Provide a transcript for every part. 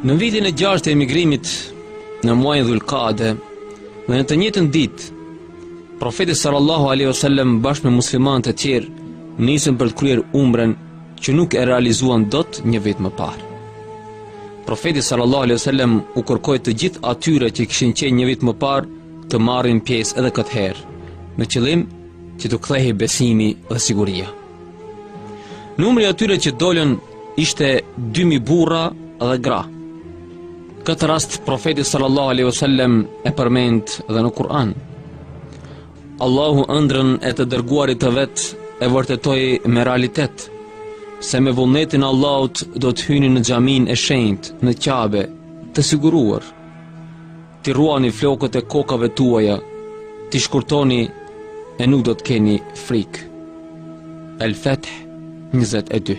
Në vitin e gjashtë të emigrimit në muajin Dhulqa'de dhe në të njëjtën ditë profeti sallallahu alaihi wasallam bashkë me muslimanët e tjerë nisën për të kryer umrën që nuk e realizuan dot një vit më parë. Profeti sallallahu alaihi wasallam u kërkoi të gjithë atyre që kishin qenë një vit më parë të marrin pjesë edhe këtë herë, me qëllim që t'u kthehej besimi dhe siguria. Numri i atyre që dolën ishte 2000 burra dhe gra. Këtë rast profeti sallallahu alaihi wasallam e përmend dhe në Kur'an. Allahu ëndrrën e të dërguarit të vet e vërtetoi me realitet se me vullnetin e Allahut do të hyni në xhaminë e shenjtë në Qabe të siguruar. T'i rruani flokët e kokave tuaja, t'i shkurtoni e nuk do të keni frikë. El Feth 22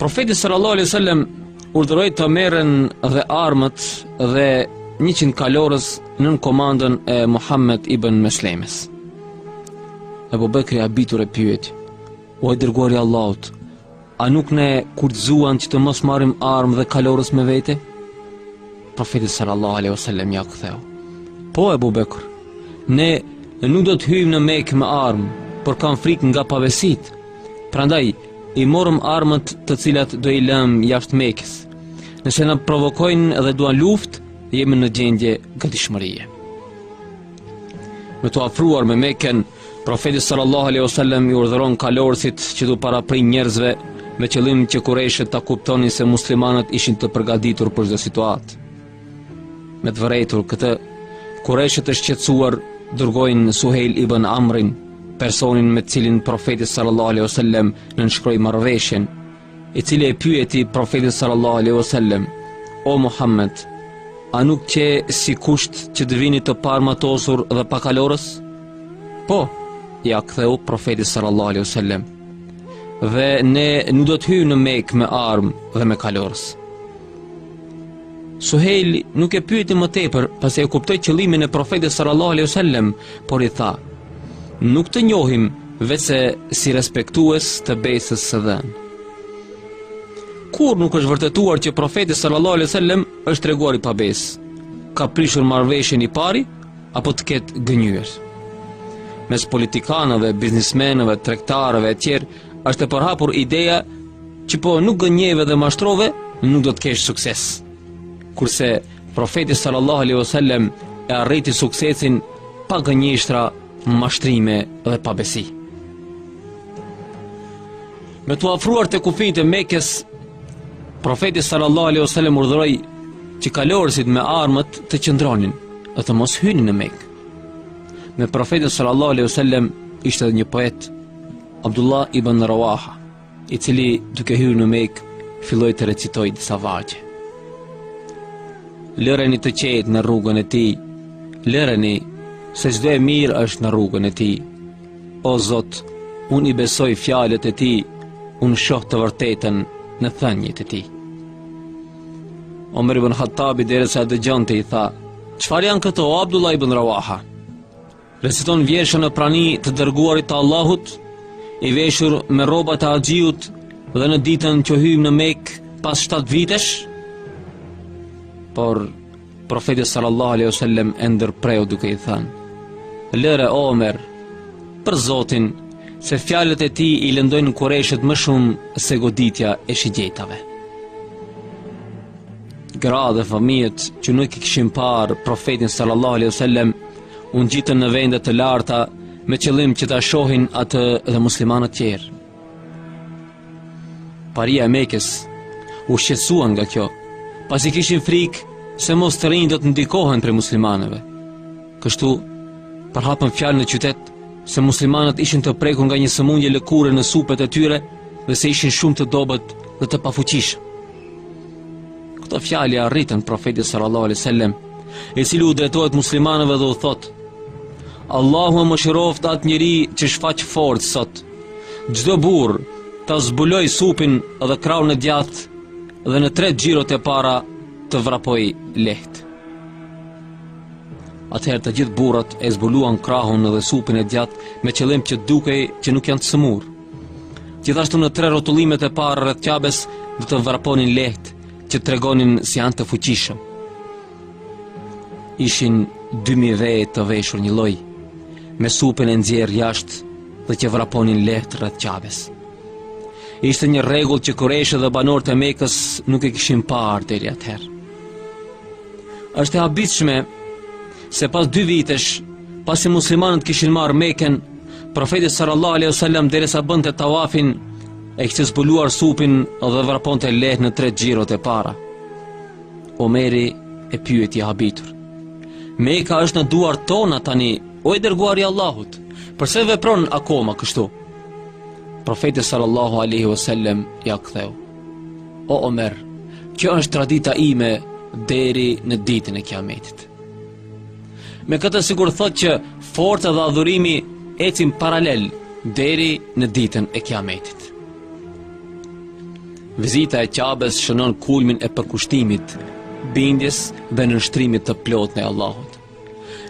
Profeti sallallahu alaihi wasallam urdhëroi të merren dhe armët dhe 100 kalorës nën komandën e Muhammed ibn Meslemes. Ebu Bekri i habitur e pyet, o i dërguari i Allahut, A nuk na kushtëzuan që të mos marrim armë dhe kalorës me vete? Profeti sallallahu aleyhi wasallam ia ktheu. Po Ebu Bekër, ne nuk do të hyjmë në Mekë me armë, por kam frikë nga pabesitë. Prandaj, i morëm armët të cilat do i lëmë jashtë Mekës. Nëse na provokojnë dhe duan luftë, jemi në gjendje gatishmërie. Me t'u afruar me Mekën, Profeti sallallahu alaihi wasallam i urdhëron kalorësit që t'u paraprijnë njerëzve me qëllim që kurejshët ta kuptonin se muslimanët ishin të përgatitur për çdo situatë. Me të vërejtur këtë, kurejshët të shqetësuar dërgojnë Suhejl ibn Amrin, personin me të cilin profeti sallallahu alaihi wasallam nënshkroi marrëveshjen. i cili e pyeti profetin sallallahu alaihi wasallam o Muhammed a nuk qe si kusht që të vini të paarmatosur dhe pa kalorës po ia ktheu profeti sallallahu alaihi wasallam dhe ne nuk do të hyjmë në Mekë me armë dhe me kalorës Suhejli nuk e pyeti më tepër, pasi e kuptoi qëllimin e Profetit sallallahu alaihi wasallam, por i tha: Nuk të njohim veçse si respektues të besës së dhënë. Kurrë nuk është vërtetuar që Profeti sallallahu alaihi wasallam është treguar i pabesë, ka prishur marrëveshjen i pari apo të ketë gënjyer. Mes politikanëve, biznesmenëve, tregtarëve e tjerë Është e përhapur ideja që po nuk gënjeve dhe mashtrove, nuk do të kesh sukses. Kurse profeti sallallahu alaihi wasallam e arriti suksesin pa gënjeshtra, mashtrime dhe pabesi. Me t'u afruar te kufijtë e Mekës, profeti sallallahu alaihi wasallam urdhëroi që kalorësit me armët të qëndronin dhe të mos hynin në Mekë. Me profetin sallallahu alaihi wasallam ishte edhe një poet Abdullah ibn Rawaha, i cili duke hyrë në Mekë, filloi të recitojë disa vargje. Lëreni të qetë në rrugën e tij, lëreni se çdo e mirë është në rrugën e tij. O Zot, unë i besoj fjalët e tij, unë shoh të vërtetën në thëniet e tij. Omer ibn Khattabi derisa e dëgjonte i tha: "Çfarë janë këto Abdullah ibn Rawaha?" Reciton vjersha në prani të dërguarit të Allahut, i veshur me rrobat e haxhiut dhe në ditën që hyjmë në Mekë pas 7 vitesh, por profeti sallallahu aleyhu sallem e ndërpreu duke i thënë, lëre Omer, për zotin, se fjalët e tij i lëndojnë kurejshët më shumë se goditja e shigjetave. Gra dhe fëmijët që nuk e kishin parë profetin sallallahu aleyhu sallem, U ngjitën në vende të larta me qëllim që ta shohin atë dhe muslimanët tjerë. Paria e Mekës u shqetësuan nga kjo, pasi kishin frikë se mos të rinjtë do të ndikohen prej muslimanëve. Kështu, përhapën fjalë në qytet se muslimanët ishin të prekur nga një sëmundje lëkure në supet e tyre dhe se ishin shumë të dobët dhe të pafuqishëm. Këto fjalë i arritën profetit sallallahu alaihi wasallam, i cili u drejtohet muslimanëve dhe u thotë: Allahu e mëshiroftë atë njeri që shfaq forcë sot. Çdo burrë ta zbulojë supin dhe krahun e djathtë dhe në tre xhirot e para të vrapojë lehtë. Atëherë të gjithë burrat e zbuluan krahun dhe supin e djathtë me qëllim që dukej që nuk janë të sëmurë. Gjithashtu në tre rrotullimet e parë rreth Qabes do të vraponin lehtë që tregonin se janë të fuqishëm. Ishin 2000 vetë të veshur njëlloj me supin e nxjerrë jashtë dhe që vraponin lehtë rreth Qabes. Ishte një rregull që kurejshët dhe banorët e Mekës nuk e kishin parë deri atëherë. Është e habitshme se pas dy vitesh, pasi muslimanët kishin marrë Mekën, Profeti sallallahu alaihi wasallam derisa bënte tawafin e kishte zbuluar supin dhe vraponte lehtë në tre xhirot e para. Omeri e pyeti i habitur. Meka është në duart tona tani, o i dërguari i Allahut. Përse vepron akoma kështu? Profeti sallallahu alaihi wasallam ia ktheu. O Omer, kjo është tradita ime deri në ditën e Kiametit. Me këtë sikur thotë që forca dhe adhurimi ecin paralel deri në ditën e kiametit. Vizita e Qabes shënon kulmin e përkushtimit, bindjes dhe nënshtrimit të plotë ndaj Allahut.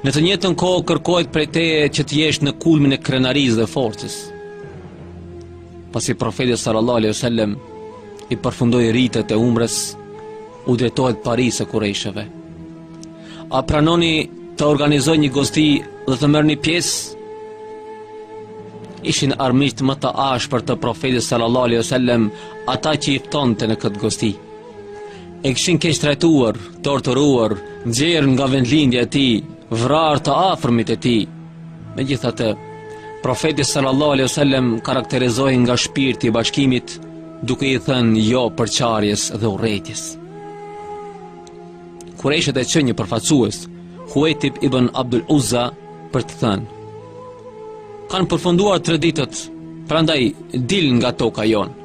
Në të njëjtën kohë kërkohet prej teje që të jesh në kulmin e krenarisë dhe forcës. Pasi profeti sallallahu alaihi wasallam i përfundoi ritet e umrës, u drejtohet parisë së kurejshëve. A pranoni të organizoj një gosti dhe të merrni pjesë? Ishin armiqtë më të ashpër të profetit sallallahu alaihi wasallam ata që i ftonte në këtë gosti. E kishin keqtrajtuar, torturuar, nxjerrë nga vendlindja e tij, vrarë të afërmit e tij. Megjithatë, profeti sallallahu alaihi wasallam karakterizohej nga shpirti i bashkimit, duke i thënë jo përçarjes dhe urrejtjes. Kurejshët çojnë përfaqësues, Huejtib ibn Abdul Uzza, për të thënë. Kanë përfunduar tre ditët, prandaj dilni nga toka jonë.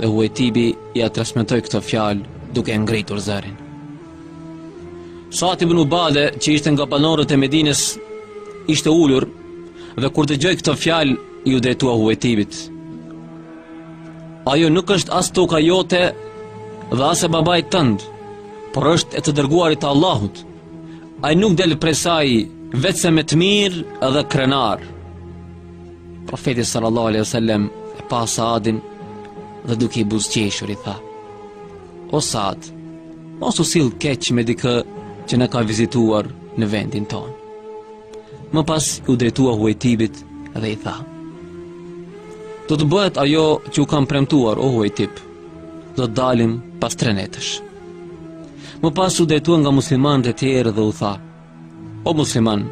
Dhe Huejtibi ia transmetoi këto fjalë duke ngritur zërin. Saad ibn Ubade, që ishte nga banorët e Medinës, ishte ulur dhe kur dëgjoi këto fjalë, iu drejtua Huejtibit. Ajo nuk është as toka jote dhe as e babait tënd, por është e të dërguarit të Allahut. Ai nuk del prej saj veçse me të mirë dhe krenar. Profeti sallallahu alaihi wasallam e pa Saadin dhe duke i buzëqeshur i tha: O Saad, mos u sill keq me dikë që na ka vizituar në vendin tonë. Më pas iu drejtua Huejtibit dhe i tha Do të bëhet ajo që u kam premtuar o Huejtib Do të dalim pas tre netësh Më pas u drejtua nga muslimanët e tjerë dhe u tha O muslimanë,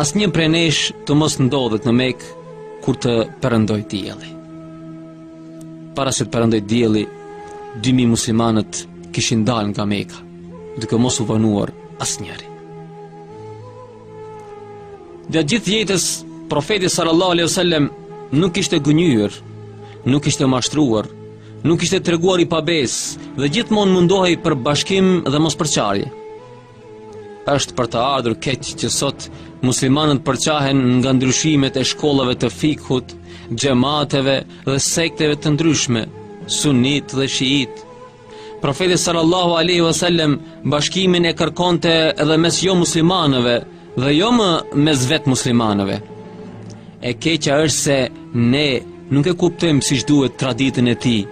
asnjë prej nesh të mos ndodhet në Mekë kur të perëndojë dielli. Para se të perëndojë dielli, dy mijë muslimanët kishin dalë nga Meka, duke mos u vonuar asnjëri. Gjatë gjithë jetës, profeti sallallahu alaihi wasallam nuk kishte gënjyer, nuk kishte mashtruar, nuk ishte treguar i pabesë dhe gjithmonë mundohej për bashkim dhe mospërçarje. Është për të ardhur keq që sot muslimanët përçahen nga ndryshimet e shkollave të fikhut, xhemateve dhe sekteve të ndryshme, sunitë dhe shiitë. Profeti sallallahu alaihi wasallam bashkimin e kërkonte edhe mes jomuslimanëve dhe jo më mes vetë muslimanëve. E keqja është se ne nuk e kuptojmë siç duhet traditën e tij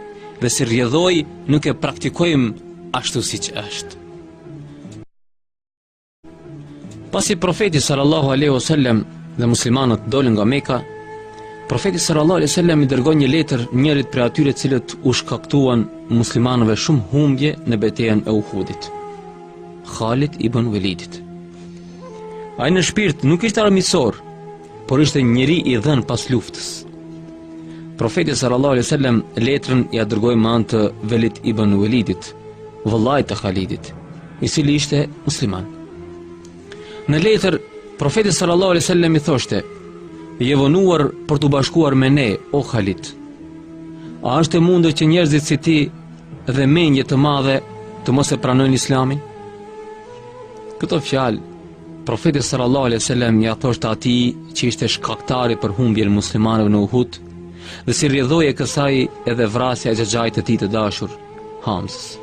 dhe si rrjedhojë nuk e praktikojmë ashtu siç është. Pasi profeti sallallahu alaihi wasallam dhe muslimanët dolën nga Meka, profeti sallallahu alaihi wasallam i dërgoi një letër njërit prej atyre të cilët u shkaktuan muslimanëve shumë humbje në betejën e Uhudit. Khalid ibn Velidit. Ai në shpirt nuk ishte armiqësor, por ishte njeri i dhënë pas luftës. Profeti sallallahu alaihi wasallam letrën ia dërgoi me anë të Velid ibn Velidit, vëllait të Khalidit. i cili ishte musliman. Në letër, profeti sallallahu alaihi wasallam i thoshte, je vonuar për t'u bashkuar me ne, o Khalid. A është e mundur që njerëzit si ti dhe mendje të madhe të mos e pranojnë islamin? Këto fjalë, profeti sallallahu alaihi wasallam ia thoshte atij që ishte shkaktari për humbjen e muslimanëve në Uhud, dhe si rrjedhojë e kësaj edhe vrasja e xhaxhait të tij të dashur, Hamzës.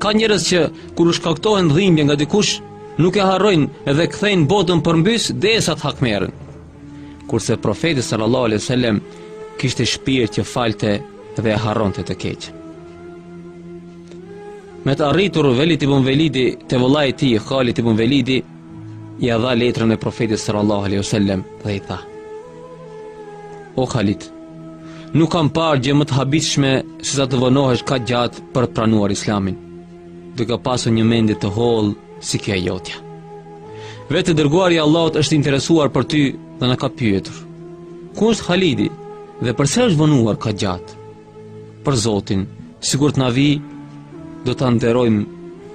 Ka njerëz që kur u shkaktohen dhimbje nga dikush, nuk e harrojnë dhe e kthejnë botën përmbys derisa të hakmerren. Kurse profeti sallallahu alejhi ve sellem kishte shpirt që falte dhe e harronte të keqen. Me të arritur Velid ibn Velidi te vëllai i tij Khalid ibn Velidi ia dha letrën e profetit sallallahu alaihi wasallam dhe i tha O Khalid nuk kam parë gjë më të habitshme sesa të vonohesh kaq gjatë për të pranuar islamin duke pasur një mendje të hollë si kjo e jotja vetë i dërguari i Allahut është interesuar për ty dhe na ka pyetur ku është Khalidi dhe përse është vonuar kaq gjatë Për Zotin, sikur të na vijë, do ta nderojmë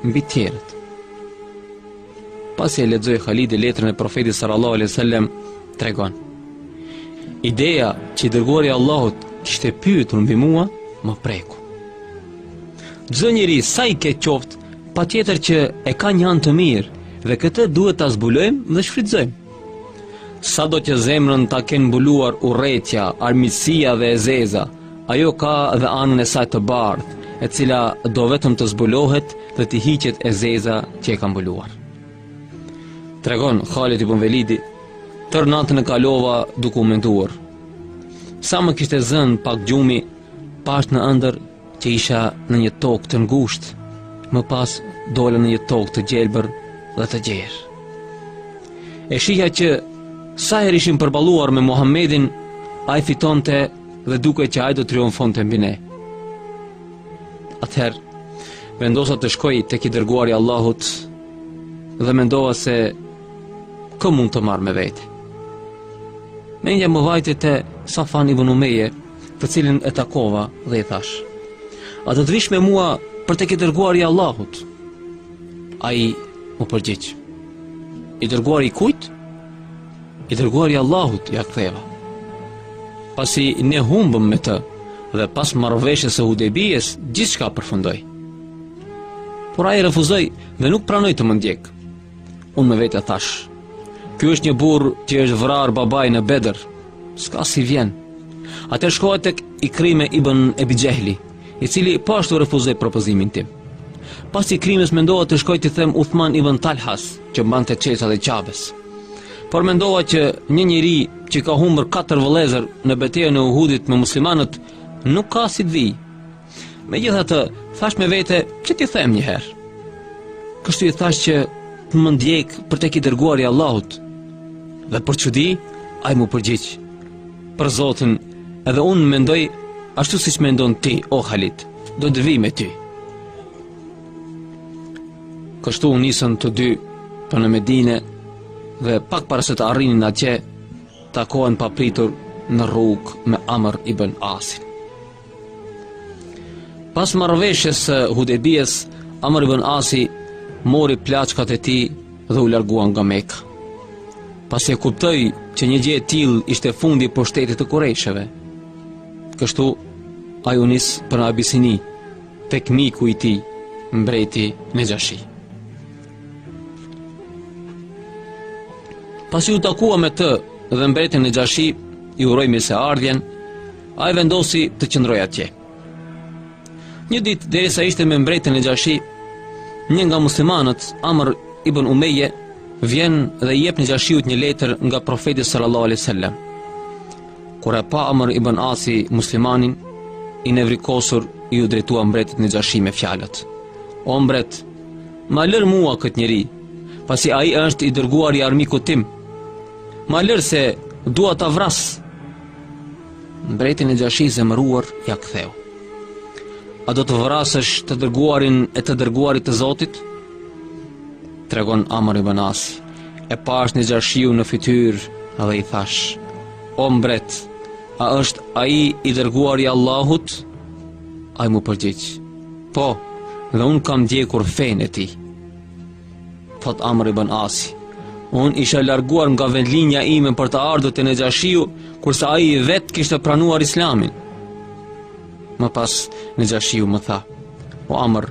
mbi të tjerët. Pasi e lexoi Khalidi letrën e profetit sallallahu alaihi wasallam, tregon: Ideja që i dërguari i Allahut kishte pyetur mbi mua, më preku. Çdo njeri sa i keq qoftë, patjetër që e ka një anë të mirë dhe këtë duhet ta zbulojmë dhe shfrytëzojmë. Sado që zemrën ta kenë mbuluar urrejtja, armiqësia dhe e zeza, ajo ka dhe anën e saj të bardhë, e cila do vetëm të zbulohet dhe t'i hiqet e zeza që e ka mbuluar. Tregon Khalid ibn Velidi, tërë natën e kalova duke u menduar. Sa më kishte zënë pak gjumi, pashë në ëndërr që isha në një tokë të ngushtë, më pas dola në një tokë të gjelbër dhe të gjerë. E shihja që sa herë ishim përballuar me Muhammedin, ai fitonte dhe dukej që ai do triumfonte mbi ne. Atëherë vendosa të shkoj tek i dërguari i Allahut dhe mendova se kë mund të marr me vete. Mendja më vajte te Safuan ibn Umayya të cilin e takova dhe i thashë, a do të vish me mua për tek i dërguari i Allahut? Ai m'u përgjigj, i dërguari i kujt? I dërguari i Allahut, ia ktheva. Pasi ne humbëm me të, dhe pas marrëveshjes së Hudebijes, gjithçka përfundoi. Por ai refuzoi dhe nuk pranoi të më ndjekë. Unë me vete thashë, ky është një burrë që i është vrarë babai në Bedër, S'ka si vjen. Atëherë shkova tek Ikrime ibn Ebi Xhehli, i cili po ashtu refuzoi propozimin tim. Pas Ikrimes mendova të shkoj t'i them Uthman ibn Talhas, që mbante çelësat e Qabes. Por mendova që një njeri që i ka humbur katër vëllezër në betejën e Uhudit me muslimanët nuk ka si të vijë. Megjithatë, thashë me vete që t'i them njëherë. Kështu i thashë që të më ndjekë për tek i dërguari i Allahut. Dhe për çudi, ai m'u përgjigj. Për Zotin, edhe unë mendoj ashtu siç mendon ti, o Halit, do të vij me ty. Kështu u nisën të dy për në Medine dhe pak para se të arrinin atje, takohen papritur në rrugë me Amr ibn Asin. Pas marrëveshjes së Hudebijes, Amr ibn Asi mori plaçkat e tij dhe u largua nga Mekka, pasi e kuptoi që një gjë e tillë ishte fundi i pushtetit të Kurejshëve. Kështu ai u nis për në Abisini tek miku i tij, mbreti Nexhashi. Pasi u takua me të dhe mbreti Nexhashi i uroi mirëseardhjen, Ai vendosi të qëndrojë atje. Një ditë, derisa ishte me mbretin Nexhashi, një nga muslimanët, Amr ibn Umeje, vjen dhe i jep Nexhashiut një letër nga profeti sallallahu alaihi wasallam. Kur e pa Amr ibn Asi muslimanin, i nevrikosur iu drejtua mbretit Nexhashi me fjalët: "O mbret, ma lër mua këtë njeri, pasi ai është i dërguar i armikut tim. Ma lër se dua ta vras." Mbreti Nexhashi i zemëruar ia ktheu. A do të vrasësh të dërguarin e të dërguarit të Zotit? Tregon Amr ibn As, e pashë Nexhashiun në fytyrë dhe i thashë: O mbret, a është ai i dërguari i Allahut? Ai m'u përgjigj: Po, dhe unë kam ndjekur fenë e tij. Thotë Amr ibn Asi, Unë isha larguar nga vendlindja ime për të ardhur te Nexhashiu, kurse ai vetë kishte pranuar Islamin. Më pas Nexhashiu më tha: "O Amr,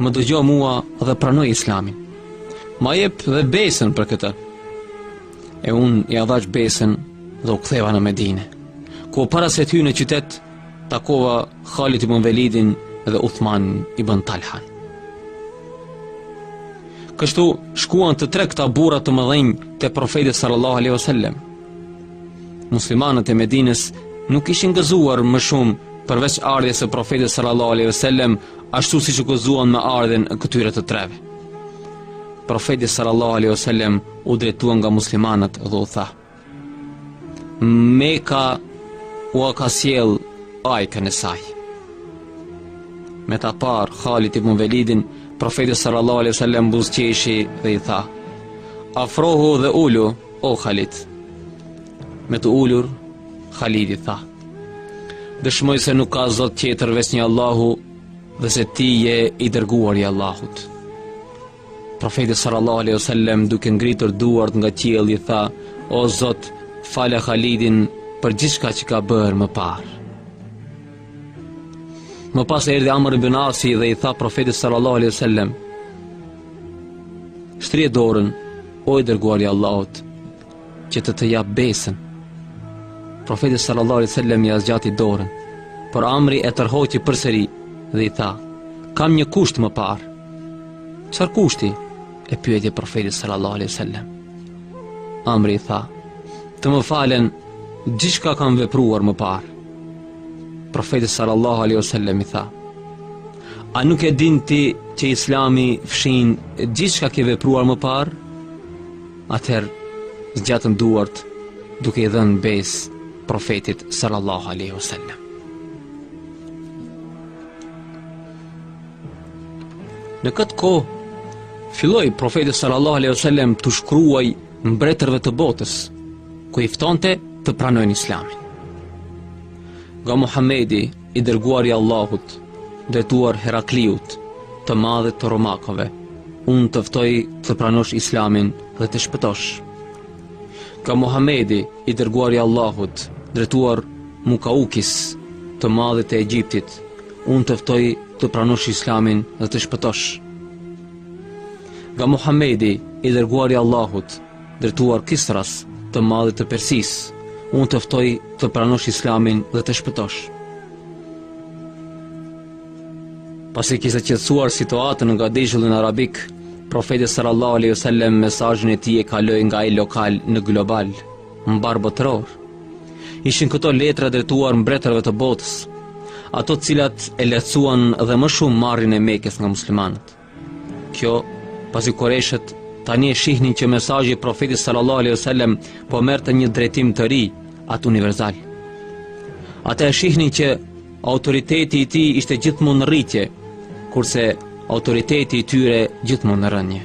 më dëgjo mua dhe pranoje Islamin. Ma jep dhe besën për këtë." E unë ia dhashë besën dhe u ktheva në Medine. Ku para se të hyj në qytet, Takova Khalid ibn Velidin dhe Uthman ibn Talhan. Kështu shkuan të tre këta burra të mëdhenj te profeti sallallahu alaihi wasallam. Muslimanët e Medinës nuk ishin gëzuar më shumë përveç ardhjes së profetit sallallahu alaihi wasallam, ashtu siç u gëzuan me ardhjen e këtyre të treve. Profeti sallallahu alaihi wasallam u drejtua nga muslimanët dhe u tha: Meka ua ka sjellë ajkën e saj. Me ta parë Khalid ibn Velidin, profeti sallallahu alaihi wasallam buzëqeshi dhe i tha: "Afrohu dhe ulu, o Khalid." Me të ulur, Khalidi tha: "Dëshmoj se nuk ka zot tjetër veç një Allahu dhe se ti je i dërguari i Allahut." Profeti sallallahu alaihi wasallam duke ngritur duart nga qielli tha: "O Zot, fale Khalidin për gjithçka që ka bërë më parë." Më pas erdhi Amr ibn Asi dhe i tha Profetit sallallahu alaihi wasallam: "Shtrije dorën, o i dërguari i Allahut." që të të jap besën. Profeti sallallahu alaihi wasallam ia zgjati dorën, por Amri e tërhoqi përsëri dhe i tha: "Kam një kusht më parë." Çfarë kushti? e pyeti profeti sallallahu alaihi wasallam. Amri i tha: "Të më falen gjithçka kam vepruar më parë." Profeti sallallahu alaihi wasallam i tha: "A nuk e din ti që Islami fshin gjithçka ke vepruar më parë?" Atëherë zgjatën duart duke i dhënë besë profetit sallallahu alaihi wasallam. Në këtë kohë filloi profeti sallallahu alaihi wasallam t'u shkruaj mbretërve të botës ku i ftonte të pranojnë Islamin. Nga Muhamedi I dërguari i Allahut, drejtuar Herakliut, të madhit të romakëve, unë të ftoj të pranosh Islamin dhe të shpëtosh. Nga Muhamedi, i dërguari i Allahut, drejtuar Mukaukis, të madhit të Egjiptit, unë të ftoj të pranosh Islamin dhe të shpëtosh. Nga Muhamedi, i dërguari i Allahut, Drejtuar Kisras, të madhit të Persisë, unë të ftoj të pranosh islamin dhe të shpëtosh. Pasi kishte qetësuar situatën në gadishullin arabik, profeti sallallahu alaihi wasallam mesazhin e tij e kaloi nga ai lokal në global, mbarëbotëror. Ishin këto letra drejtuar mbretërve të botës, ato të cilat e lehtësuan dhe më shumë marrjen e Mekës nga muslimanët. Kjo, pasi kurejshët tani e shihnin që mesazhi i profetit sallallahu alaihi sallem po merrte një drejtim të ri, atë universal. Ata e shihnin që autoriteti i tij ishte gjithmonë në rritje, kurse autoriteti i tyre gjithmonë në rënie.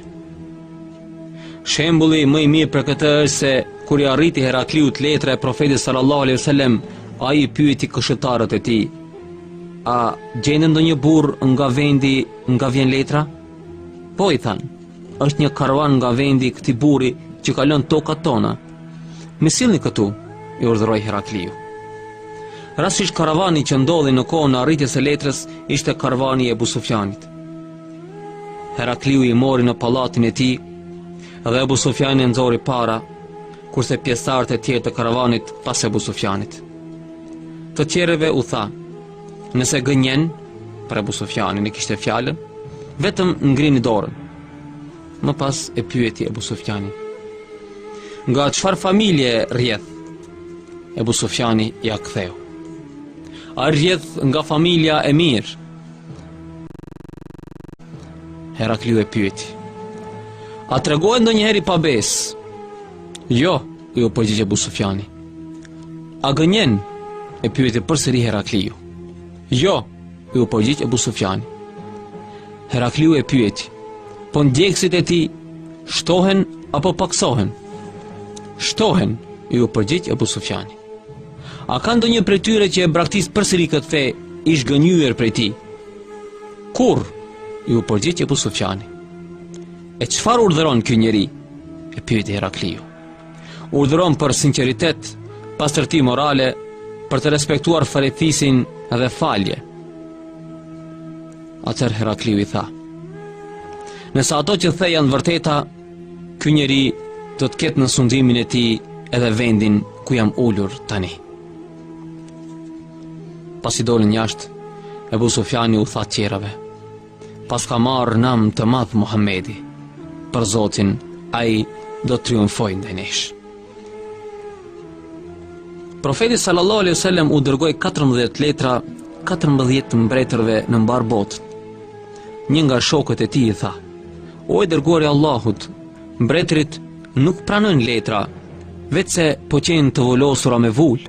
Shembuli më i mirë për këtë është se kur i arriti Herakliut letra e profetit sallallahu alaihi sallem, ai i pyeti këshilltarët e tij, a gjendet ndonjë burrë nga vendi Nga vjen letra? Po i thanë, është një karvan nga vendi i këtij burri që kalon në tokat tona. M'i sillni këtu, i urdhëroi Herakliu. Rastësisht karavani që ndodhi në kohën e arritjes së letrës ishte karvani i Ebu Sufjanit. Herakliu i mori në pallatin e tij dhe Ebu Sufjanin e nxori para, kurse pjesëtarët e tjerë të karavanit pas Ebu Sufjanit. Të tjerëve u tha, Nëse gënjen, për Ebu Sufjanin e kishte fjalën, vetëm ngrini dorën. Më pas e pyeti Ebu Sufjanin. Nga çfarë familje rrjedh? Ebu Sufjani ia ktheu. Ai rrjedh nga familja e mirë. Herakliu e pyeti. A tregohet ndonjëherë i pabesë? Jo, Iu përgjigj Ebu Sufjani. A gënjen? E pyeti përsëri Herakliu. Jo, iu përgjigj Ebu Sufjani. Herakliu e pyeti, po ndjekësit e tij shtohen apo pakësohen? Shtohen, iu përgjigj Ebu Sufjani. A ka ndonjë prej tyre që e braktis përsëri këtë fe i zhgënjyer prej tij? Kurrë, iu përgjigj Ebu Sufjani. E çfarë urdhëron ky njeri? E pyeti Herakliu. Urdhëron për sinqeritet, pastërti morale, për të respektuar farefisin dhe falje. Atëherë Herakliu i tha. Nëse ato që the janë vërteta, ky njeri do të ketë në sundimin e tij edhe vendin ku jam ulur tani. Pasi dolën jashtë, Ebu Sufjani u tha tjerave. Paska marrë nam të madh Muhamedi, për Zotin ai do të triumfojë ndaj nesh. Profeti sallallahu alejhi we sellem u dërgoi 14 letra 14 mbretërve në mbarë botën. Një nga shokët e tij i tha: "O i dërguari i Allahut, mbretërit nuk pranojnë letra, veçse po qenë të vulosura me vulë."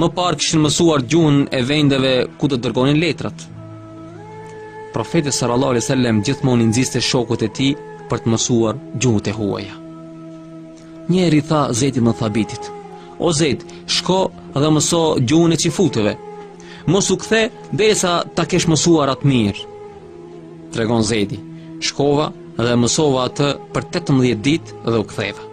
Më parë kishin mësuar gjuhën e vendeve ku do të dërgonin letrat. Profeti sallallahu alaihi wasallam gjithmonë i nxiste shokët e tij për të mësuar gjuhët e huaja. Njëherë i tha Zeid ibn Thabitit: "O Zeid, shko dhe mëso gjuhën e çifutëve. Mos u kthe derisa ta kesh mësuar atë mirë." Tregon Zeidi: "Shkova dhe e mësova atë për 18 ditë dhe u ktheva."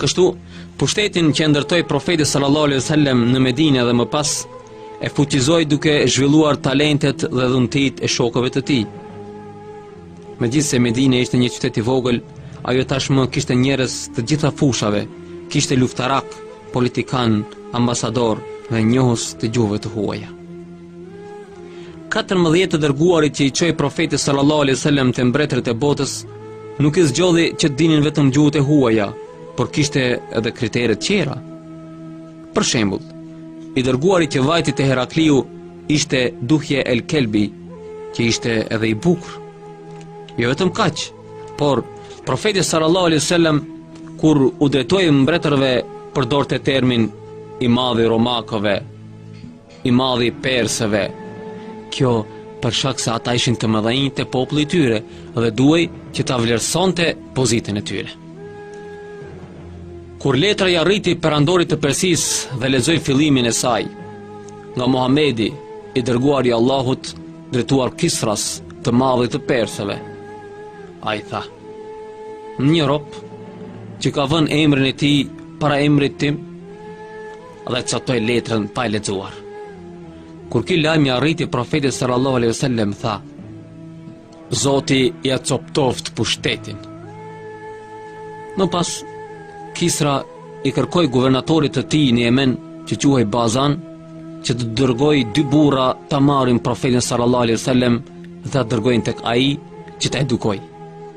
Kështu, pushtetin që e ndërtoi profeti sallallahu alaihi wasallam në Medinë dhe më pas e fuqizoi duke zhvilluar talentet dhe dhuntitë e shokëve të tij. Megjithëse Medina ishte një qytet i vogël, ajo tashmë kishte njerëz të gjitha fushave, kishte luftarakë, politikanë, ambasadorë dhe njohës të gjuhëve të huaja. 14 të dërguarit që i çoi profeti sallallahu alejhi wasallam te mbretërit e botës nuk i zgjodhi që të dinin vetëm gjuhët e huaja, por kishte edhe kritere të tjera. Për shembull, i dërguari që vajti te Herakliu ishte Duhje el Kelbi, që ishte edhe i bukur. Jo vetëm kaq, por profeti sallallahu alejhi wasallam kur u drejtohej mbretërve përdorte termin i madhi i romakëve I madhi i persëve. Kjo për shkak se ata ishin të mëdhenj te populli i tyre dhe duhej që ta vlerësonte pozitën e tyre. Kur letra i arriti perandorit të Persisë dhe lexoi fillimin e saj, nga Muhamedi, i dërguar i Allahut, drejtuar Kisras, të madhit të persëve. Ai tha: "Një rob që ka vënë emrin e tij para emrit tim, dhe e coptoi letrën pa e lexuar. Kur ky lajm i arriti profetit sallallahu alejhi wasallam tha: Zoti ia coptoftë pushtetin. Më pas Kisra i kërkoi guvernatorit të tij në Jemen, që quhej Bazan, që të dërgojë dy burra ta marrin profetin sallallahu alaihi sallam dhe ta dërgojnë tek ai që ta edukojë.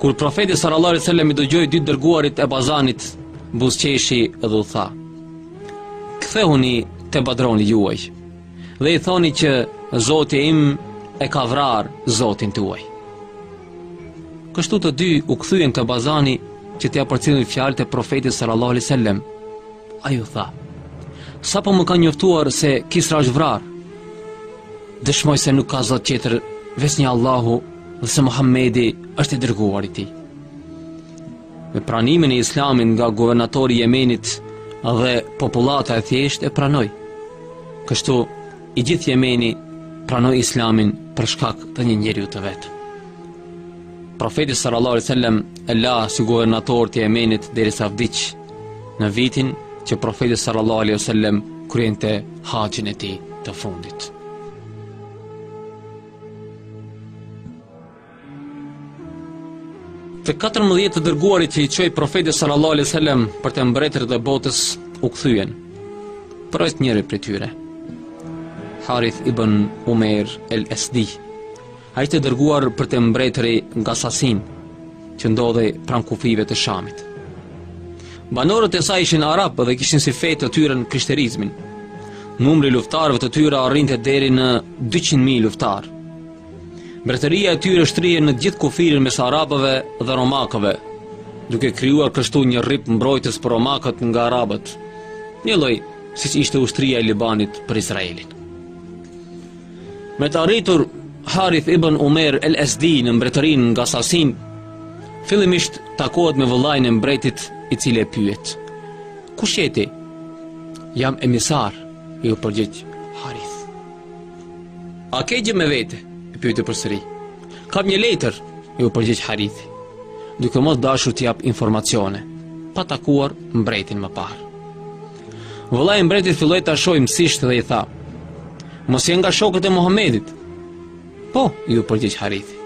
Kur profeti sallallahu alaihi wasallam i dëgjoi dy dërguarit e Bazanit, buzëqeshi dhe u tha: "Kthehuni te padroni juaj dhe i thoni që Zoti im e ka vrarë Zotin tuaj." Kështu të dy u kthyen te Bazani që t'ia përcillin fjalët e profetit sallallahu alaihi wasallam. Ai u tha: "Sapo më kanë njoftuar se Kisra është vrarë, dëshmoj se nuk ka zot tjetër veç një Allahu dhe se Muhammedi është i dërguar i tij. Me pranimin e Islamit nga guvernatori i Jemenit dhe popullata e thjeshtë e pranoi. Kështu i gjithë Jemeni pranoi Islamin për shkak të një njeriu të vetëm. Profeti sallallahu alaihi wasallam e la si guvernator të Jemenit derisa vdiq në vitin që profeti sallallahu alaihi wasallam kryente haxhin e tij të fundit. Të 14 të dërguarit që i çoi profeti sallallahu alaihi wasallam për te mbretërit e botës u kthyen. Përveç njërit prej tyre. Harith ibn Umejr el-Esdi. Ai qe dërguar për te mbretëria Gasasinë, që ndodhej pranë kufijve të Shamit. Banorët e saj ishin arabë dhe kishin si fe të tyren krishterizmin. Numri i luftarëve të tyre arrinte deri në 200.000 luftarë. Mbretëria e tyre shtrihej në gjithë kufirin mes arabëve dhe romakëve, duke krijuar kështu një rrip mbrojtës për romakët nga arabët. Njëlloj siç ishte ushtria e Libanit për Izraelin. Me të arritur Harith ibn Umejr el Esdi në mbretërinë Gasasinë, fillimisht takohet me vëllain e mbretit i cili e pyet. Kush je ti? Jam emisar, iu përgjigj Harithi. A ke gjë me vete? E pyeti përsëri. Kam një letër, iu përgjigj Harithi, duke mos dashur të japë informacione, pa takuar mbretin më parë. Vëllai i mbretit filloi ta shohë me sy shtrembër dhe i tha: Mos je nga shokët e Muhamedit. Po, iu përgjigj Harithi.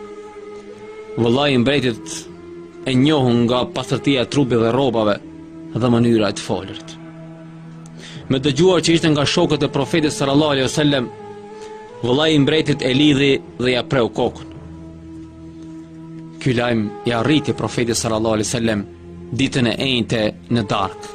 Vëllai i mbretit e njohu nga pastërtia e trupit dhe rrobave dhe mënyra e të folurit. Me të dëgjuar që ishte nga shokët e Profetit sallallahu alejhi ue sellem, vëllai i mbretit e lidhi dhe ia preu kokën. Ky lajm i arriti Profetit sallallahu alejhi ue sellem ditën e enjte në darkë.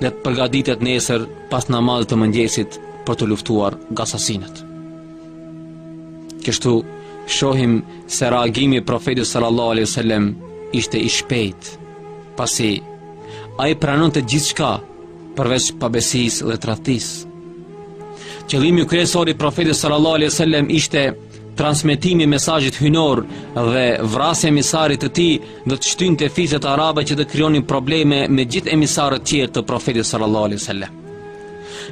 dhe të përgaditet nesër pas namazit të mëngjesit për të luftuar gasasinët. Kështu shohim se reagimi i profetit sallallahu alaihi wasallam ishte i shpejtë, pasi ai pranonte gjithçka përveç pabesisë dhe tradhtisë. Qëllimi kryesor i profetit sallallahu alaihi wasallam ishte transmetimi i mesazhit hyjnor dhe vrasja e emisarit të tij Do të shtynte fiset arabe që të krijonin probleme me gjithë emisarët tjerë të Profetit sallallahu alaihi wasallam.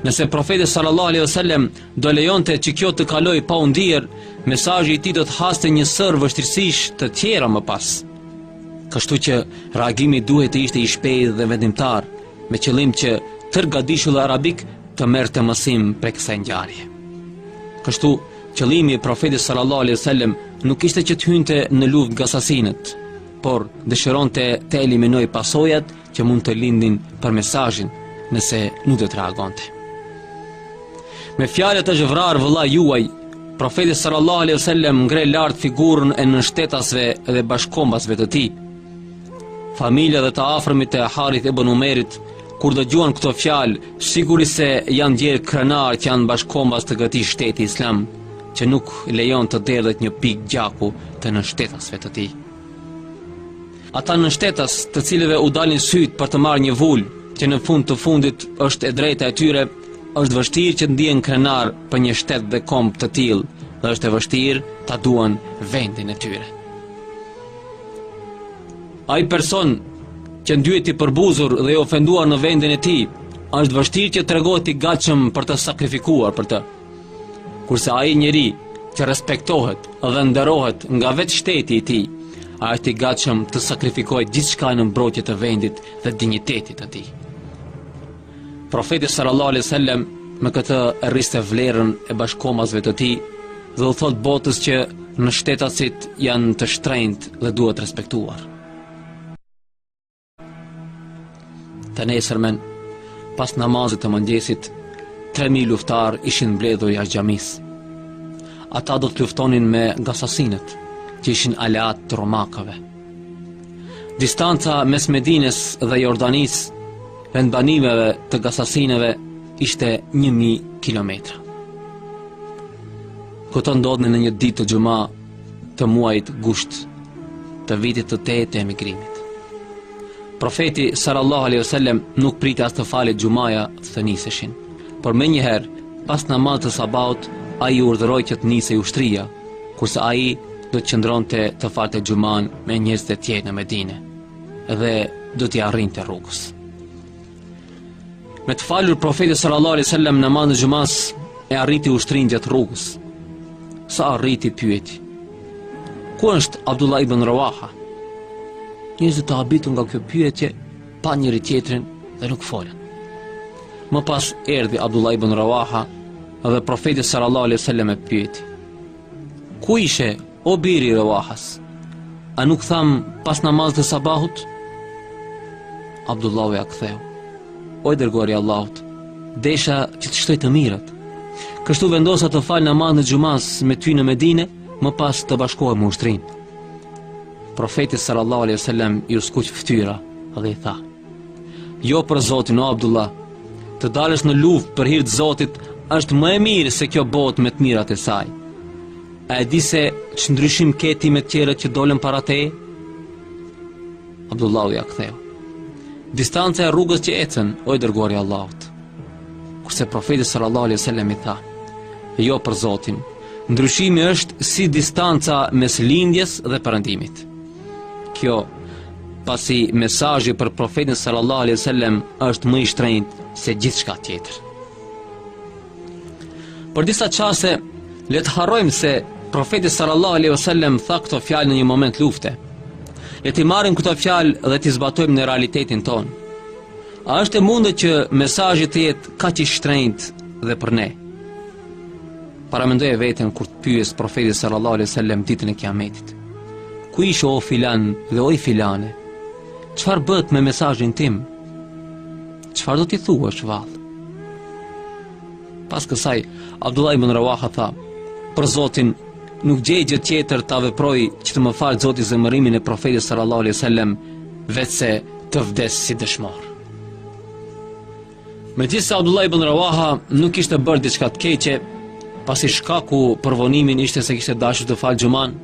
Nëse Profeti sallallahu alaihi wasallam do lejonte që kjo të kaloj pa u ndier, mesazhi i tij do të haste një sërë vështirësish të tjera më pas. Kështu që reagimi duhet të ishte i shpejtë dhe vendimtar, me qëllim që tërë gadishulli arabik të merrte mësim prej kësaj ngjarje. Kështu Qëllimi i Profetit sallallahu alaihi wasallam nuk ishte që të hynte në luftë me gasasinët, por dëshironte të eliminojë pasojat që mund të lindnin për mesazhin nëse nuk do të reagonte. Me fjalët është vrarë vëlla juaj, Profeti sallallahu alaihi wasallam ngre lart figurën e nënshtetasve dhe bashkombasve të tij. Familja dhe të afërmit e Harith ibn Umejrit, kur dëgjuan këto fjalë, sigurisht se janë ndjerë krenar që janë bashkombas të këtij shteti islam, që nuk lejon të derdhet një pikë gjaku të nënshtetasve të tij. Ata nënshtetas, të cilëve u dalin sytë për të marrë një vulë, që në fund të fundit është e drejta e tyre, është vështirë që ndihen krenarë për një shtet dhe komb të tillë, dhe është e vështirë ta duan vendin e tyre. Ai person që ndihet i përbuzur dhe i ofenduar në vendin e tij, është vështirë që tregohet i gatshëm për të sakrifikuar për të. Kurse ai njeri që respektohet dhe nderohet nga vetë shteti i tij, ai është i gatshëm të sakrifikojë gjithçka në mbrojtje të vendit dhe dinjitetit të tij. Profeti sallallahu alaihi wasallam me këtë e rriste vlerën e bashkombasve të tij dhe u thotë botës që nënshtetasit janë të shtrenjtë dhe duhet respektuar. Të nesërmen, pas namazit të mëngjesit, 3.000 luftëtarë ishin mbledhur jashtë xhamisë. Ata do të luftonin me gasasinët, që ishin aleatë të romakëve. Distanca mes Medinës dhe Jordanisë, vendbanimeve të gasasinëve, ishte një mijë kilometra. Këto ndodhën në një ditë të xhuma të muajit gusht të vitit të te të të emigrimit. Profeti sallallahu alaihi wasallam nuk priti as të falet xhumaja të niseshin, por menjëherë pas namazit të sabahut ai urdhëroi që të nisej ushtria. Kurse ai do të qëndronte të falte xhuman me njerëzit e tjerë në Medinë dhe do t'i arrinte rrugës. Me të falur profeti sallallahu alaihi wasallam namazin e xhumas e arriti ushtrinë gjatë rrugës. Sa arriti pyeti. Ku është Abdullah ibn Rawaha? Njerëzit të habitur nga kjo pyetje panë njëri tjetrin dhe nuk folën. Më pas erdhi Abdullah ibn Rawaha Dhe profeti sallallahu alaihi wasallam e pyeti: Ku ishe o biri i Rawahas? A nuk tham pas namazit të sabahut? Abdullahu ia ktheu: O i dërguari i Allahut, desha që të shtoj të mirat. Kështu vendosa të fal namazin e xhumas me ty në Medinë, më pas të bashkohem me ushtrinë. Profetit sallallahu alaihi wasallam iu skuq fytyra dhe i tha: Jo për Zotin o Abdullah, të dalësh në luftë për hir të Zotit është më e mirë se kjo botë me të mirat e saj. A e di se ç'ndryshim ke ti me të tjerët që dolën para te? Abdullahu ia ktheu. Distanca e rrugës që ecën, o i dërguari i Allahut. Kurse profeti sallallahu alaihi wasallam i tha: Jo për Zotin, ndryshimi është si distanca mes lindjes dhe perëndimit. Kjo, pasi mesazhi për profetin sallallahu alaihi wasallam është më i shtrenjtë se gjithçka tjetër. Për disa çaste le të harrojmë se profeti sallallahu alaihi wasallam tha këto fjalë në një moment lufte. Le t'i marrim këto fjalë dhe t'i zbatojmë në realitetin tonë. A është e mundur që mesazhi të jetë kaq i shtrenjtë dhe për ne? Paramendoje veten kur të pyesë profeti sallallahu alaihi wasallam ditën e Kiametit. Ku ishe o filan dhe oj filane? Çfarë bëre me mesazhin tim? Çfarë do t'i thuash vallë? Pas kësaj, Abdullah ibn Rawaha tha: "Për Zotin, nuk gjej gjë tjetër ta veproj që të më falë Zoti zemërimin e profetit sallallahu alaihi wasallam, veçse të vdes si dëshmor." Megjithëse Abdullah ibn Rawaha nuk kishte bërë diçka të keqe, pasi shkaku për vonimin ishte se kishte dashur të falë xhuman,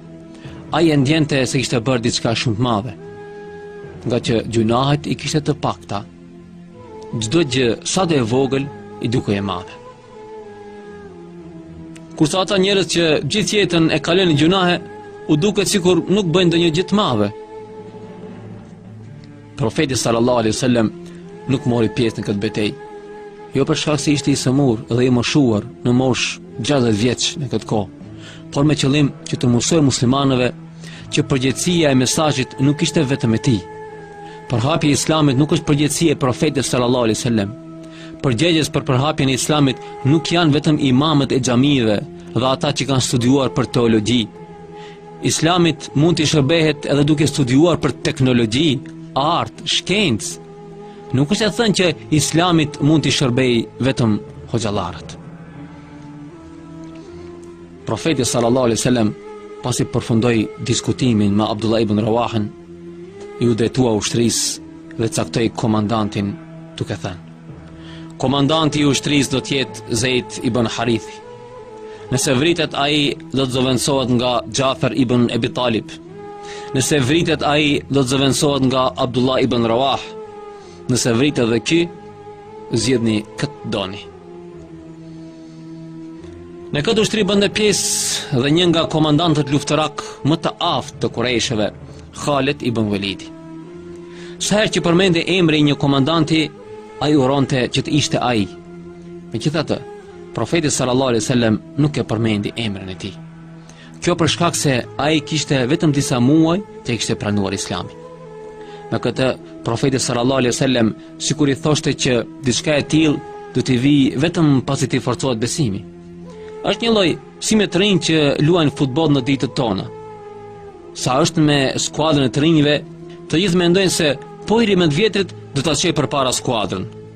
ai e ndjente se kishte bërë diçka shumë të madhe. Ngaqë gjunahet i kishte të pakta, çdo gjë sado e vogël i dukej e madhe. Kurse ata njerëz që gjithë jetën e kalojnë në gjunahe, u duket sikur nuk bëjnë ndonjë gjë të madhe. Profeti sallallahu alaihi wasallam nuk mori pjesë në këtë betejë. Jo për shkak se ishte i sëmur dhe i moshuar në moshë 60 vjeç në këtë kohë, por me qëllim që t'u mësojë muslimanëve që përgjegjësia e mesazhit nuk ishte vetëm e tij. Përhapja e Islamit nuk është përgjegjësi e profetit sallallahu alaihi wasallam. Përgjegjës për përhapjen e Islamit nuk janë vetëm imamët e xhamive dhe ata që kanë studiuar për teologji, Islamit mund t'i shërbehet edhe duke studiuar për teknologji, art, shkencë. Nuk është e thënë që Islamit mund t'i shërbejnë vetëm hoxhallarët. Profeti sallallahu alaihi wasallam pasi përfundoi diskutimin me Abdullah ibn Rawahin, iu drejtua ushtrisë dhe caktoi komandantin duke thënë: Komandanti i ushtrisë do të jetë Zejd ibn Harithi. Nëse vritet ai, do të zëvendësohet nga Xhafer ibn Ebi Talib. Nëse vritet ai, do të zëvendësohet nga Abdullah ibn Rawah. Nëse vritet dhe ky, zgjidhni kë të doni. Në këtë ushtri bënte pjesë dhe një nga komandantët luftarakë më të aftë të kurejshëve, Halid ibn Velidi. Sa herë që përmendej emri i një komandanti, ai uronte që të ishte ai. Megjithatë, Profeti sallallahu alaihi wasallam nuk e përmendi emrin e tij. Kjo për shkak se ai kishte vetëm disa muaj që kishte pranuar Islamin. Me këtë profeti sallallahu alaihi wasallam sikur i thoshte që diçka e tillë do t'i vijë vetëm pasi t'i forcohet besimi. Është njëlloj si me të rinjtë që luajnë futboll në ditët tona. Sa është me skuadrën e të rinjve, të gjithë mendojnë se po hyri me të vjetrit do ta çojë përpara skuadrën.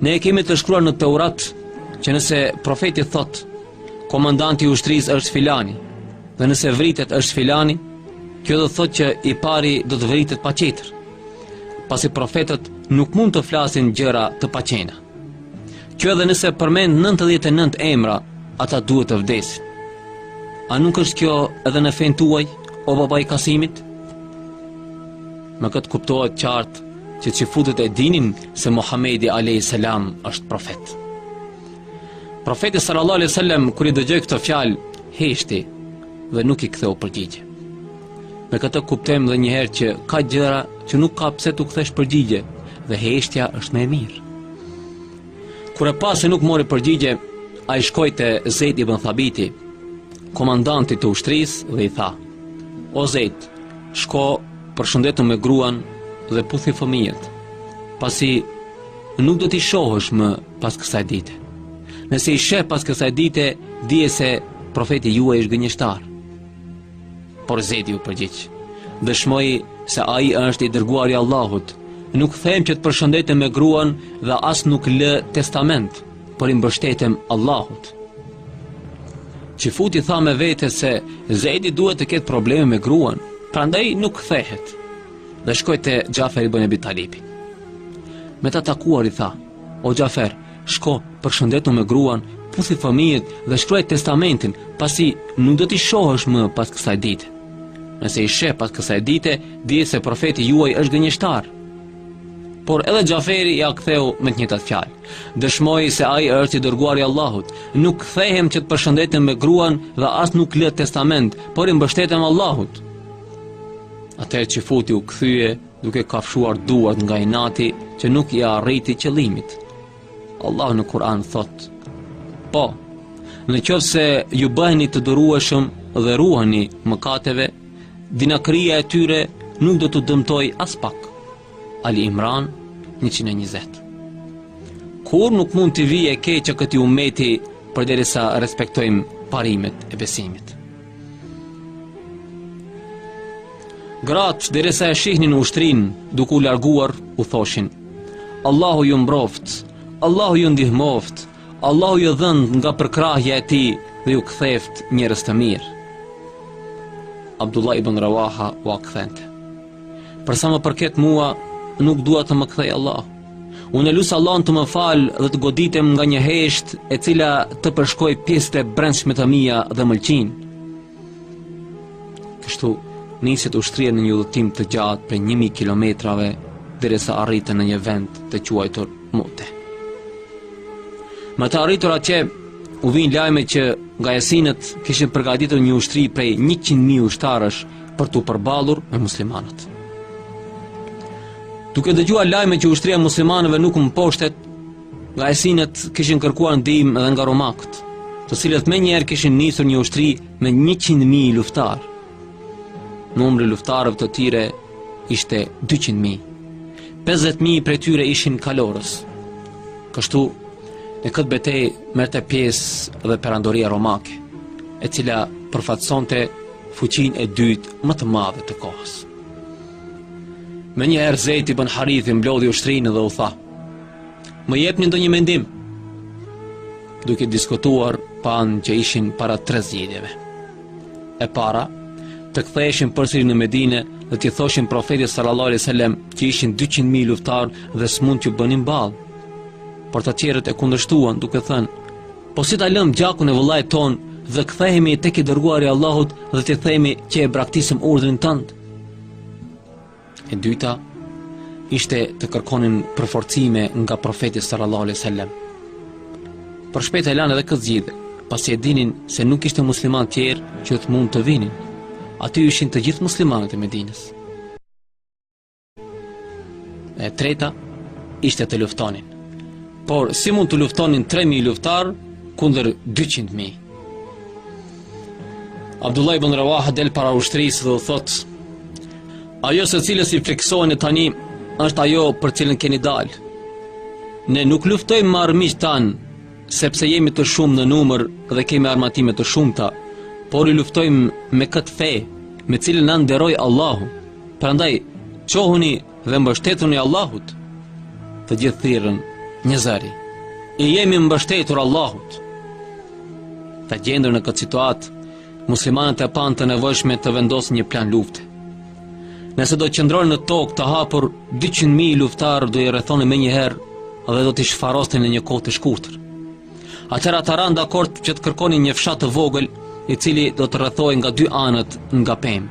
Ne e kemi të shkruar në Teurat që nëse profeti thotë komandanti i ushtrisë është filani dhe nëse vritet është filani, kjo do të thotë që i pari do të vritet patjetër. Pasi profetët nuk mund të flasin gjëra të paqena. Kjo edhe nëse përmend 99 emra, ata duhet të vdesin. A nuk është kjo edhe në fenë tuaj, o babai i Kasimit? Me këtë kuptohet qartë që çifutët e dinin se Muhamedi alayhis salam është profet. Profeti sallallahu alaihi wasallam kur i dëgjoi këto fjalë, heshti dhe nuk i ktheu përgjigje. Me këtë kuptojmë edhe një herë që ka gjëra që nuk ka pse t'u kthesh përgjigje dhe heshtja është më e mirë. Kur e pa se nuk mori përgjigje, ai shkoi te Zejd ibn Thabiti, komandantit të ushtrisë dhe i tha: "O Zejd, Shko, përshëndetu me gruan dhe puthi fëmijët, pasi nuk do t'i shohësh më pas kësaj dite. Nëse i sheh pas kësaj dite, dije se profeti juaj është gënjeshtar. Por Zejdi u përgjigj, dëshmoj se ai është i dërguari i Allahut. Nuk kthehem që të përshëndetem me gruan dhe as nuk lë testament. Por i mbështetem Allahut. Çifuti tha me vete se Zejdi duhet të ketë probleme me gruan, prandaj nuk kthehet. Dhe shkoi te Xhafer ibn Ebi Talibi. Me ta takuar i tha: "O Xhafer, shko, përshëndetu me gruan, puthi fëmijët dhe shkruaj testamentin, pasi nuk do t'i shohësh më pas kësaj dite. Nëse i sheh pas kësaj dite, dije se profeti juaj është gënjeshtar. Por edhe Xhaferi ia ktheu me të njëjtat fjalë. Dëshmoj se ai është i dërguari i Allahut. Nuk kthehem që të përshëndetem me gruan dhe as nuk lë testament, por i mbështetem Allahut. Atëherë çifuti u kthye duke kafshuar duart nga inati që nuk ia arriti qëllimit. Allahu në Kur'an thotë: Po, në qoftë se ju bëheni të durueshëm dhe ruheni mëkateve, dinakëria e tyre nuk do t'ju dëmtojë aspak. Ali Imran 120 Kurrë nuk mund t'i vijë e keqe këtij umeti përderisa respektojmë parimet e besimit. Gratë, derisa e shihnin ushtrinë duke u larguar, u thoshin. Allahu ju mbroftë, Allahu ju ndihmoftë, Allahu ju dhëntë nga përkrahja e tij dhe ju ktheftë njerëz të mirë. Abdullah ibn Rauaha ua kthente. Për sa më përket mua, nuk dua të më kthejë Allahu. Unë e lus Allahun të më falë dhe të goditem nga një heshtë e cila të përshkojë pjesët e brendshme të mia dhe mëlçinë. Kështu niset ushtria në një udhëtim të gjatë prej 1000 kilometrave derisa arritën në një vend të quajtur Mute. Me të arritur atje u vijnë lajmet që gasanët kishin përgatitur një ushtri prej 100.000 ushtarësh për t'u përballur me muslimanët. Duke dëgjuar lajmet që ushtria e muslimanëve nuk mposhtet, gasanët kishin kërkuar ndihmë edhe nga romakët, të cilët menjëherë kishin nisur një ushtri me 100.000 luftëtarë. Numri i luftëtarëve të tyre ishte 200.000. 50.000 prej tyre ishin kalorës. Kështu, në këtë betejë merrte pjesë edhe perandoria romake, e cila përfaqësonte fuqinë e dytë më të madhe të kohës. Menjëherë Zejt ibn Harithi mblodhi ushtrinë dhe u tha: "Më jepni ndonjë mendim." Duke diskutuar, panë që ishin para tre zgjidhjeve. E para, të ktheheshin përsëri në Medinë dhe t'i thoshin profetit sallallahu alaihi wasallam që ishin 200 mijë luftëtarë dhe s'mund t'u bënin ballë. Por të tjerët e kundërshtuan duke thënë: Po si ta lëmë gjakun e vëllait tonë dhe kthehemi tek i dërguari i Allahut dhe t'i themi që e braktisëm urdhrin tënd? E dyta ishte të kërkonin përforcime nga profeti sallallahu alaihi wasallam. Por shpejt e lanë edhe këtë zgjidhje, pasi e dinin se nuk kishte muslimanë të tjerë që të mund të vinin. Aty ishin të gjithë muslimanët e Medinës. E treta ishte të luftonin. Por si mund të luftonin 3000 luftëtarë kundër 200.000? Abdullah ibn Rawaha del para ushtrisë dhe u thotë: Ajo së cilës i frikësoheni tani është ajo për cilën keni dalë. Ne nuk luftojmë me armiqtë tanë, Sepse jemi të shumë në numër dhe kemi armatime të shumta, por i luftojmë me këtë fe, me të cilën na nderoi Allahu. Prandaj, çohuni dhe mbështetuni Allahut. Të gjithë thirrën njëzëri. I jemi mbështetur Allahut. Të gjendur në këtë situatë, muslimanët e panë të nevojshme të vendosin një plan lufte. Nëse do të qëndronin në tokë të hapur, 200.000 luftëtarë do i rrethonin menjëherë dhe do t'i shfarosnin në një kohë të shkurtër. Atëherë ata ranë dakord që të kërkonin një fshat të vogël, i cili do të rrethohej nga dy anët nga pemë.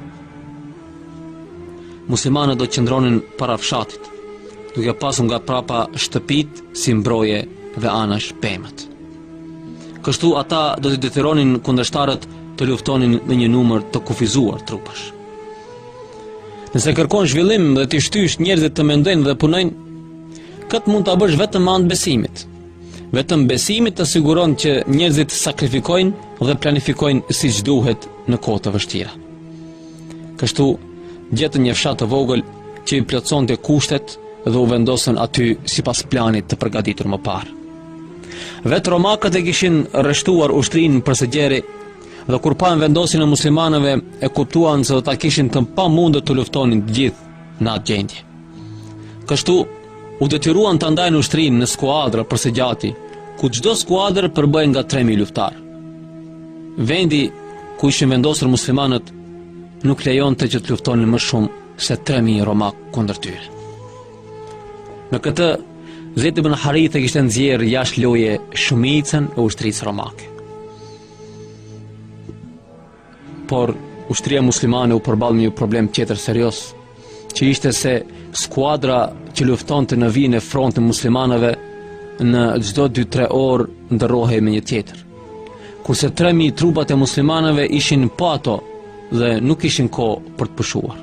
Muslimanët do të qëndronin para fshatit, duke pasur nga prapa shtëpitë si mbrojë dhe anash pemët. Kështu ata do t'i detyronin kundërshtarët të luftonin me një numër të kufizuar trupash. Nëse kërkon zhvillim dhe t'i shtysh njerëzit të mendojnë dhe punojnë, këtë mund ta bësh vetëm me anë të besimit. Vetëm besimi të siguron që njerëzit sakrifikojnë dhe planifikojnë siç duhet në kohë të vështira. Kështu gjetën një fshat të vogël që i plotësonte kushtet dhe u vendosën aty sipas planit të përgatitur më parë. Vetë romakët e kishin rreshtuar ushtrinë për së gjeri Dhe kur panë vendosjen e muslimanëve e kuptuan se do ta kishin të pamundur të luftonin të gjithë në atë gjendje. Kështu, u detyruan ta ndajnë ushtrinë në skuadra për së gjati, ku çdo skuadrë përbëhej nga 3.000 luftëtarë. Vendi ku ishin vendosur muslimanët nuk lejonte që të luftonin më shumë se 3.000 romakë kundër tyre. Me këtë, Zejt ibn Harithi e kishte nxjerrë jashtë loje shumicën e ushtrisë romake. Por, ushtria muslimane u përball me një problem tjetër serioz, që ishte se skuadra që luftonte në vijën e frontit me muslimanët në çdo 2-3 orë ndërrohej me një tjetër. Kurse 3.000 trupat e muslimanëve ishin po ato dhe nuk kishin kohë për të pushuar.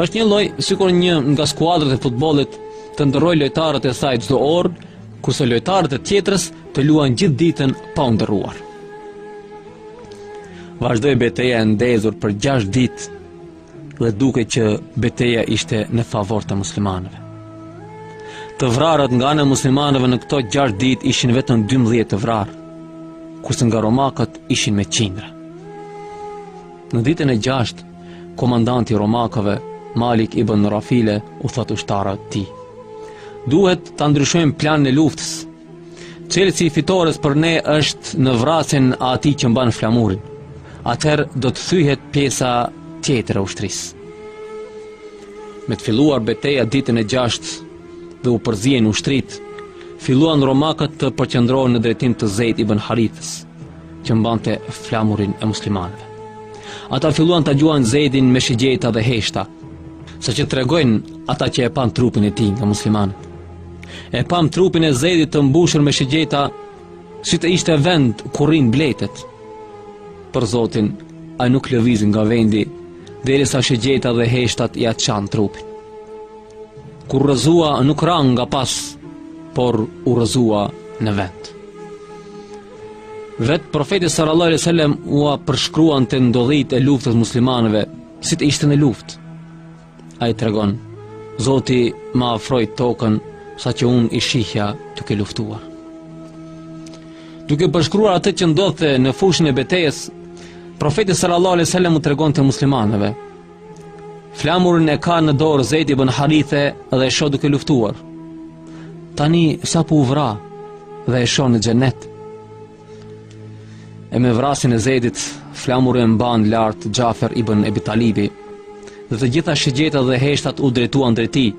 është njëlloj, sikur një nga skuadrat e futbollit të ndërrojë lojtarët e saj çdo orë, kurse lojtarët e tjetrës të luajnë gjithë ditën pa u ndërruar. Vazhdoi beteja e ndezur për 6 ditë dhe dukej që beteja ishte në favor të muslimanëve. Të vrarët nga ana e muslimanëve në këto 6 ditë ishin vetëm 12 të vrarë, kurse nga romakët ishin me qindra. Në ditën e gjashtë, Komandanti i romakëve, Malik ibn Rafile, u thotë ushtarëve të tij. Duhet ta ndryshojmë planin e luftës. Çelësi i fitores për ne është në vrasjen e atij që mban flamurin. Atëherë do të thyhet pjesa tjetër e ushtrisë. Me të filluar beteja ditën e gjashtë dhe u përzien ushtritë, filluan romakët të përqendrohen në drejtim të Zeid ibn Harithës. që mbante flamurin e muslimanëve. Ata filluan ta gjuajnë Zejdin me shigjeta dhe heshta, saqë tregojnë ata që e panë trupin e tij nga muslimanët. E pamë trupin e Zejdit të mbushur me shigjeta, si të ishte vend ku rrinë bletët. Për Zotin, ai nuk lëvizi nga vendi, derisa shigjetat dhe heshtat ia çanë trupin. Kur u rrëzua nuk ra nga pas, por u rrëzua në vend. Vetë profeti sallallahu alejhi dhe sellem ua përshkruante ndodhitë e luftës muslimanëve si të ishte në luftë. Ai tregon: Zoti më afroi tokën saqë unë i shihja duke luftuar. Duke përshkruar atë që ndodhte në fushën e betejës, profeti sallallahu alejhi dhe sellem u tregonte muslimanëve Flamurin e ka në dorë Zeid ibn Harithe dhe e shoh duke luftuar. Tani sapo u vra dhe e shoh në xhenet. E me vrasjen e Zeidit, flamurin e mban lart Xhafer ibn Abi Talibi. Dhe të gjitha shigjetat dhe heshtat u drejtuan drejt tij.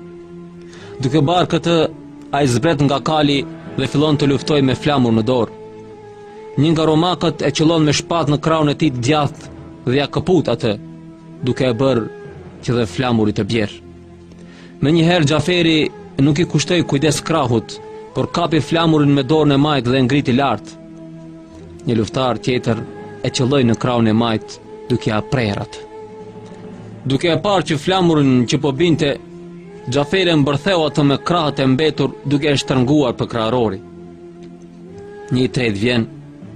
Duke parë këtë, ai zbret nga kali dhe fillon të luftojë me flamur në dorë. Një nga romakët e qëllon me shpatë në krahun e tij të djathtë dhe ia këput atë, duke e bërë që dhe flamuri të bjerë. Menjëherë Xhaferi nuk i kushtoi kujdes krahut, por kapi flamurin me dorën e majtë dhe e ngriti lart. Një luftëtar tjetër e qëlloi në krahun e majtë duke ia prerë atë. Duke e parë që flamurin që po binte, Xhaferi e mbërtheu atë me krahët e mbetur duke e shtrënguar për kraharori. Një i tretë vjen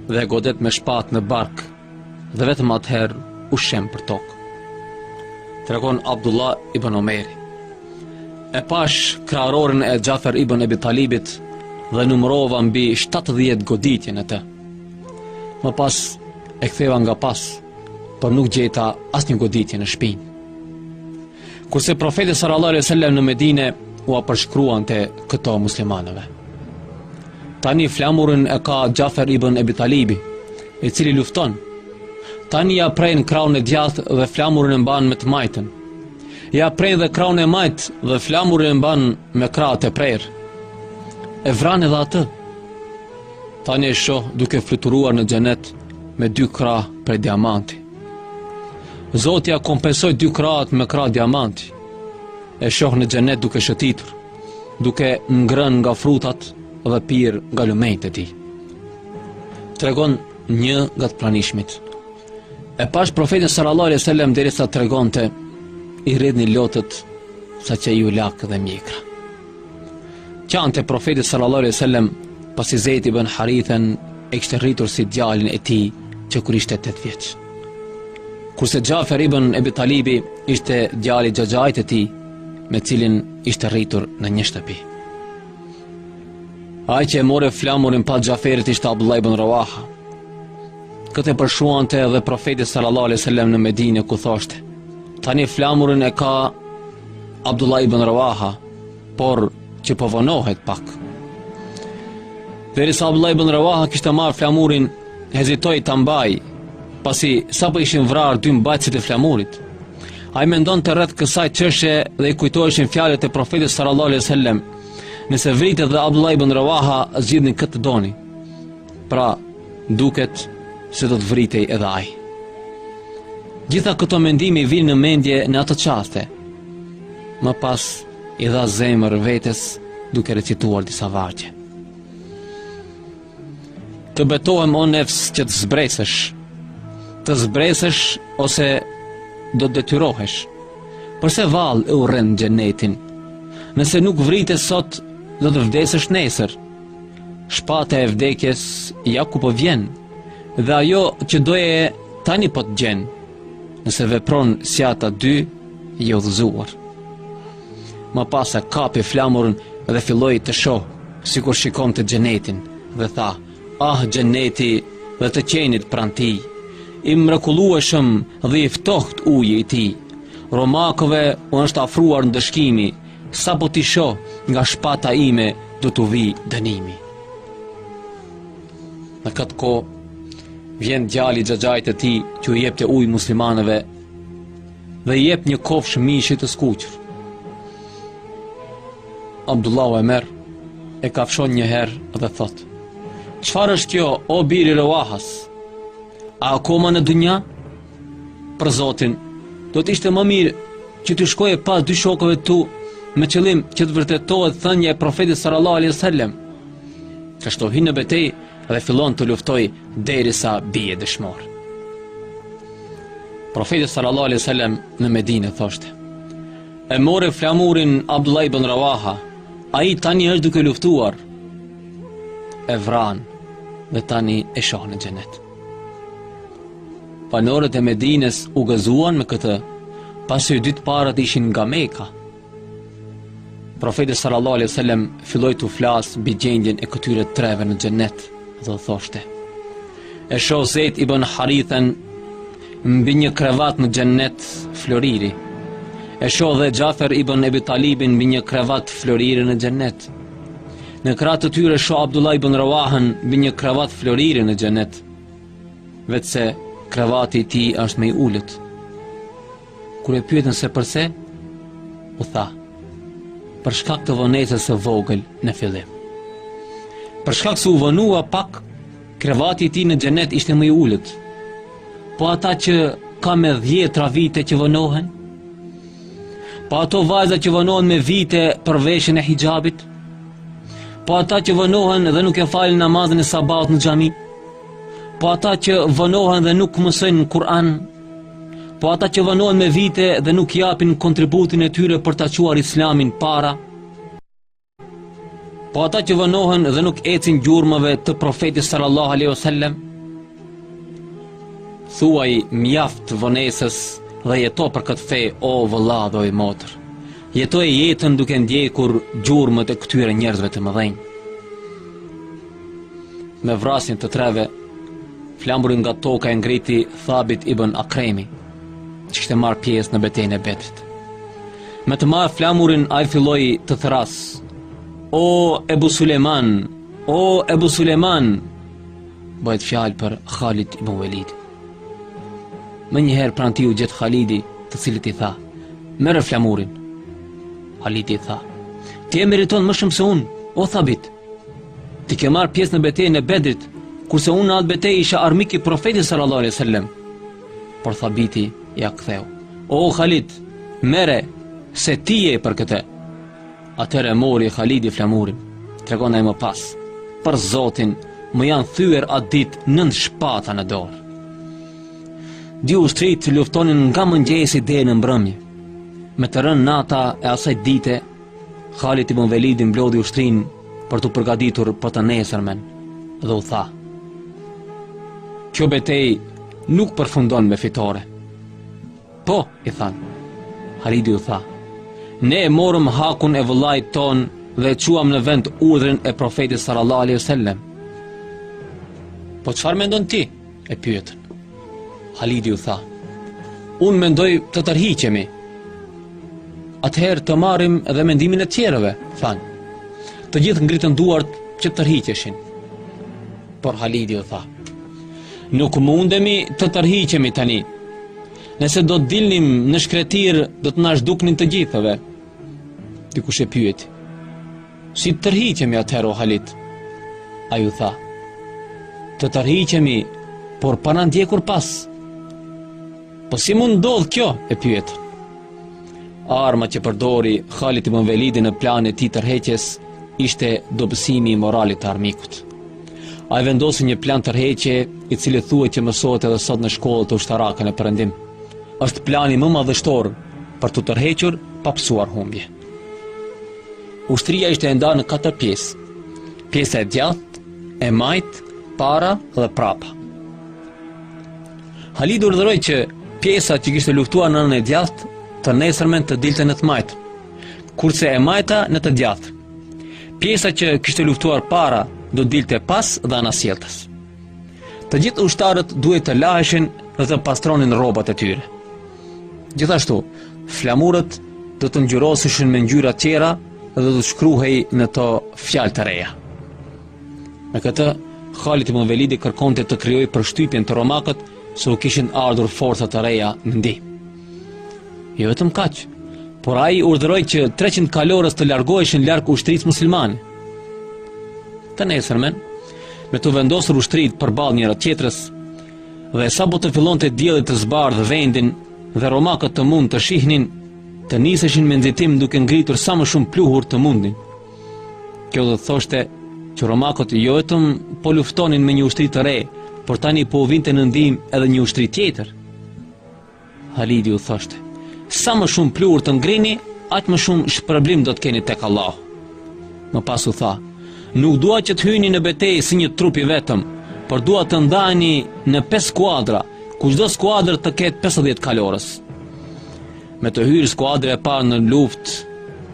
dhe e godet me shpatë në bark dhe vetëm atëherë u shemb për tokë. Tregon Abdullah ibn Omeri. E pashë kraharorin e Xhafer ibn Ebi Talibit dhe numërova mbi 70 goditje në të. Më pas e ktheva nga pas, por nuk gjeta asnjë goditje në shpinë. Kurse profeti sallallahu alejhi ue sellem në Medinë ua përshkruante këto muslimanëve. Tani flamurin e ka Xhafer ibn Ebi Talibi, i cili lufton. Tani ia prenë krahun e djathtë dhe flamurin e mban me të majtën. Ia prenë dhe krahun e majtë dhe flamurin e mban me krahët e prerë. E vranë edhe atë. Tani e shoh duke fluturuar në xhenet me dy krahë prej diamanti. Zoti ia kompensoi dy krahët me krahë diamanti, e shoh në xhenet duke shëtitur, duke ngrënë nga frutat dhe pirë nga lumenjtë e tij. Tregon një nga të pranishmit. E pashë profetin sallallahu alejhi ue sellem derisa tregonte i rridhnin lotët saqë iu lag dhe mjekra. Qante profeti sallallahu alaihi wasallam pasi Zeid ibn Harithen e kishte rritur si djalin e tij që kur ishte 8 vjeç. Kurse Xhafer ibn Ebi Talibi ishte djali i xhaxhait të tij, me cilin ishte rritur në një shtëpi. Ai që e mori flamurin pas Xhaferit ishte Abdullah ibn Rawaha. Këtë përshkruante edhe profeti sallallahu alaihi wasallam në Medinë ku thoshte: Tani flamurin e ka Abdullah ibn Rawaha, por që po vonohet pak. Derisa Abdullah ibn Rawaha kishte marrë flamurin, hezitoi ta mbajë, pasi sapo ishin vrarë dy mbajtësit e flamurit. Ai mendonte rreth kësaj çështjeje dhe i kujtoheshin fjalët e profetit sallallahu alejhi ue sellem. Nëse vritet dhe Abdullah ibn Rawaha zgjidhni kë të doni. Pra, duket se do të vritej edhe ai. Gjitha këto mendime i vijnë në mendje në ato çaste. Më pas i dha zemër vetes duke recituar disa vargje. Të betohem o nefs që të zbresësh, të zbresësh ose do të detyrohesh, përse vallë e urren xhenetin, nëse nuk vritesh sot do të vdesësh nesër, Shpata e vdekjes ja ku po vjen dhe ajo që doje tani po të gjen. Nëse vepron si ata dy, je udhëzuar. Më pas e kapi flamurin dhe filloi të shohë, sikur shikonte xhenetin dhe tha: "Ah xheneti dhe të qenit pranë tij, i mrekullueshëm dhe i ftohtë uji i tij. Romakëve u është afruar ndëshkimi, Sapo t'i shoh nga shpata ime do t'u vijë dënimi. Në këtë kohë, vjen djali i xhaxhait të tij që u jepte ujë muslimanëve dhe i jep një kofshë mishi të skuqër. Abdullah e merr e kafshon një herë dhe thotë Çfarë është kjo, o biri i Revahas? A akoma në dynja? Për Zotin, do të ishte më mirë që të shkoje pas dy shokëve të tu me qëllim që të vërtetohet thënia e profetit sallallahu alaihi wasallam. Kështu hyn në betejë dhe fillon të luftojë derisa bie dëshmor. Profeti sallallahu alaihi wasallam në Medinë thoshte: E mori flamurin Abdullah ibn Rawaha, ai tani është duke luftuar. E vranë dhe tani e shoh në xhenet. Banorët e Medinës u gëzuan me këtë, pasi dy të parët ishin nga Mekka. Profeti sallallahu alejhi ue sellem filloi të flasë mbi gjendjen e këtyre treve në xhennet, dhe u thoshte. E shoh Zeid ibn Harithen mbi një krevat në xhennet floriri. E shoh dhe Xhafer ibn Abi Talibin mbi një krevat floriri në xhennet. Në krah të tyre shoh Abdullah ibn Rawahën mbi një krevat floriri në xhenet. Vetëm se krevati i tij është më i ulët. Kur e pyetën se përse, u tha: "Për shkak të vonesës së vogël në fillim." Për shkak se u vonua pak Krevati i tij në xhenet ishte më i ulët. Po ata që ka me dhjetra vite që vonohen? Po ato vajza që vonohen me vite për veshjen e hixhabit? Po ata që vonohen dhe nuk e falin namazin e sabahut në xhami? Po ata që vonohen dhe nuk mësojnë Kur'an? Po ata që vonohen me vite dhe nuk japin kontributin e tyre për ta çuar Islamin para? Po ata që vonohen dhe nuk ecin gjurmëve të profetit sallallahu alaihi wasallam, thuaj mjaft vonesës dhe jeto për këtë fe o vëlla dhe o motër. Jetoje jetën duke ndjekur gjurmët e këtyre njerëzve të mëdhenj. Me vrasjen e të treve, flamurin nga toka e ngriti Thabit ibn Akremi, që kishte marrë pjesë në betejën e Bedrit. Me të marrë flamurin ai filloi të thërrasë O Ebu Sulejman O Ebu Sulejman Bëhet fjalë për Khalid ibn Velid Menjëherë pranë tij u gjet Khalidi të cilit i tha Merre flamurin Khalidi i tha Ti e meriton më shumë se unë O Thabit Ti ke marrë pjesë në betejën e Bedrit Kurse unë në atë betejë isha armik i profetit sallallahu alejhi ue selem Por Thabiti ia ktheu, O Khalid, merre, se ti je për këtë. Atëherë mori Khalidi flamurin, tregon ai më pas, për Zotin, më janë thyër atë ditë nëntë shpata në dorë. Dy ushtritë luftonin nga mëngjesi deri në mbrëmje, me të rënë nata e asaj dite, Khalid ibn Velidi mblodhi ushtrinë për t'u përgatitur për të nesërmen dhe u tha: Kjo betejë nuk përfundon me fitore. Po, i thanë. Halidi u tha: Ne e morëm hakun e vëllait tonë dhe e çuam në vend urdhrin e profetit sallallahu alaihi wasallam. Po çfarë mendon ti? e pyetën. Halidi u tha, unë mendoj të tërhiqemi, atëherë të marrim dhe mendimin e tjerëve, thanë. Të gjithë ngritën duart që të tërhiqeshin. Por Halidi u tha, nuk mundemi të tërhiqemi tani, nëse do të dilnim në shkretirë do të na zhduknin të gjithëve. Dikush e pyeti, Si të tërhiqemi atëherë o Halit? Ai u tha, të tërhiqemi, por pa na ndjekur pas. Po si mund ndodhë kjo, e pyetën. Arma që përdori Khalid ibn Velidi në planin e tij të tërheqjes ishte dobësimi i moralit të armikut. Ai vendosi një plan tërheqje, i cili thuhet që mësohet edhe sot në shkollat ushtarake në Perëndim. Është plani më madhështor për t'u tërhequr pa pësuar humbje. Ushtria ishte e ndarë në katër pjesë. Pjesa e djathtë, e majtë, para dhe prapa. Halidi urdhëroi që pjesa që kishte luftuar në anën e djathtë të nesërmen të dilte në të majtë, kurse e majta në të djathtë. Pjesa që kishte luftuar para do të dilte pas dhe anasjelltas. Të gjithë ushtarët duhet të laheshin dhe të pastronin rrobat e tyre. Gjithashtu, flamurët do të ngjyroseshin me ngjyra tjera dhe do të shkruhej në to fjalë të reja. Me këtë, Khalid ibn Velidi kërkonte të krijojë përshtypjen te romakët se u kishin ardhur forca të reja në ndihmë. Jo vetëm kaq, por ai urdhëroi që 300 kalorës të largoheshin larg ushtrisë muslimane. Të nesërmen, me t'u vendosur ushtritë përballë njëra tjetrës, Dhe sapo të fillonte dielli të zbardhë vendin dhe romakët të mund të shihnin, të niseshin me nxitim duke ngritur sa më shumë pluhur të mundnin. Kjo do të thoshte që romakët jo vetëm po luftonin me një ushtri të re, por tani po u vinte në ndihmë edhe një ushtri tjetër. Halidi u thoshte, sa më shumë pluhur të ngrini, aq më shumë shpërblim do të keni tek Allahu. Më pas u tha, nuk dua që të hyni në betejë si një trup i vetëm, por dua të ndaheni në 5 skuadra, ku çdo skuadër të ketë 50 kalorës. Me të hyrë skuadra e parë në luftë,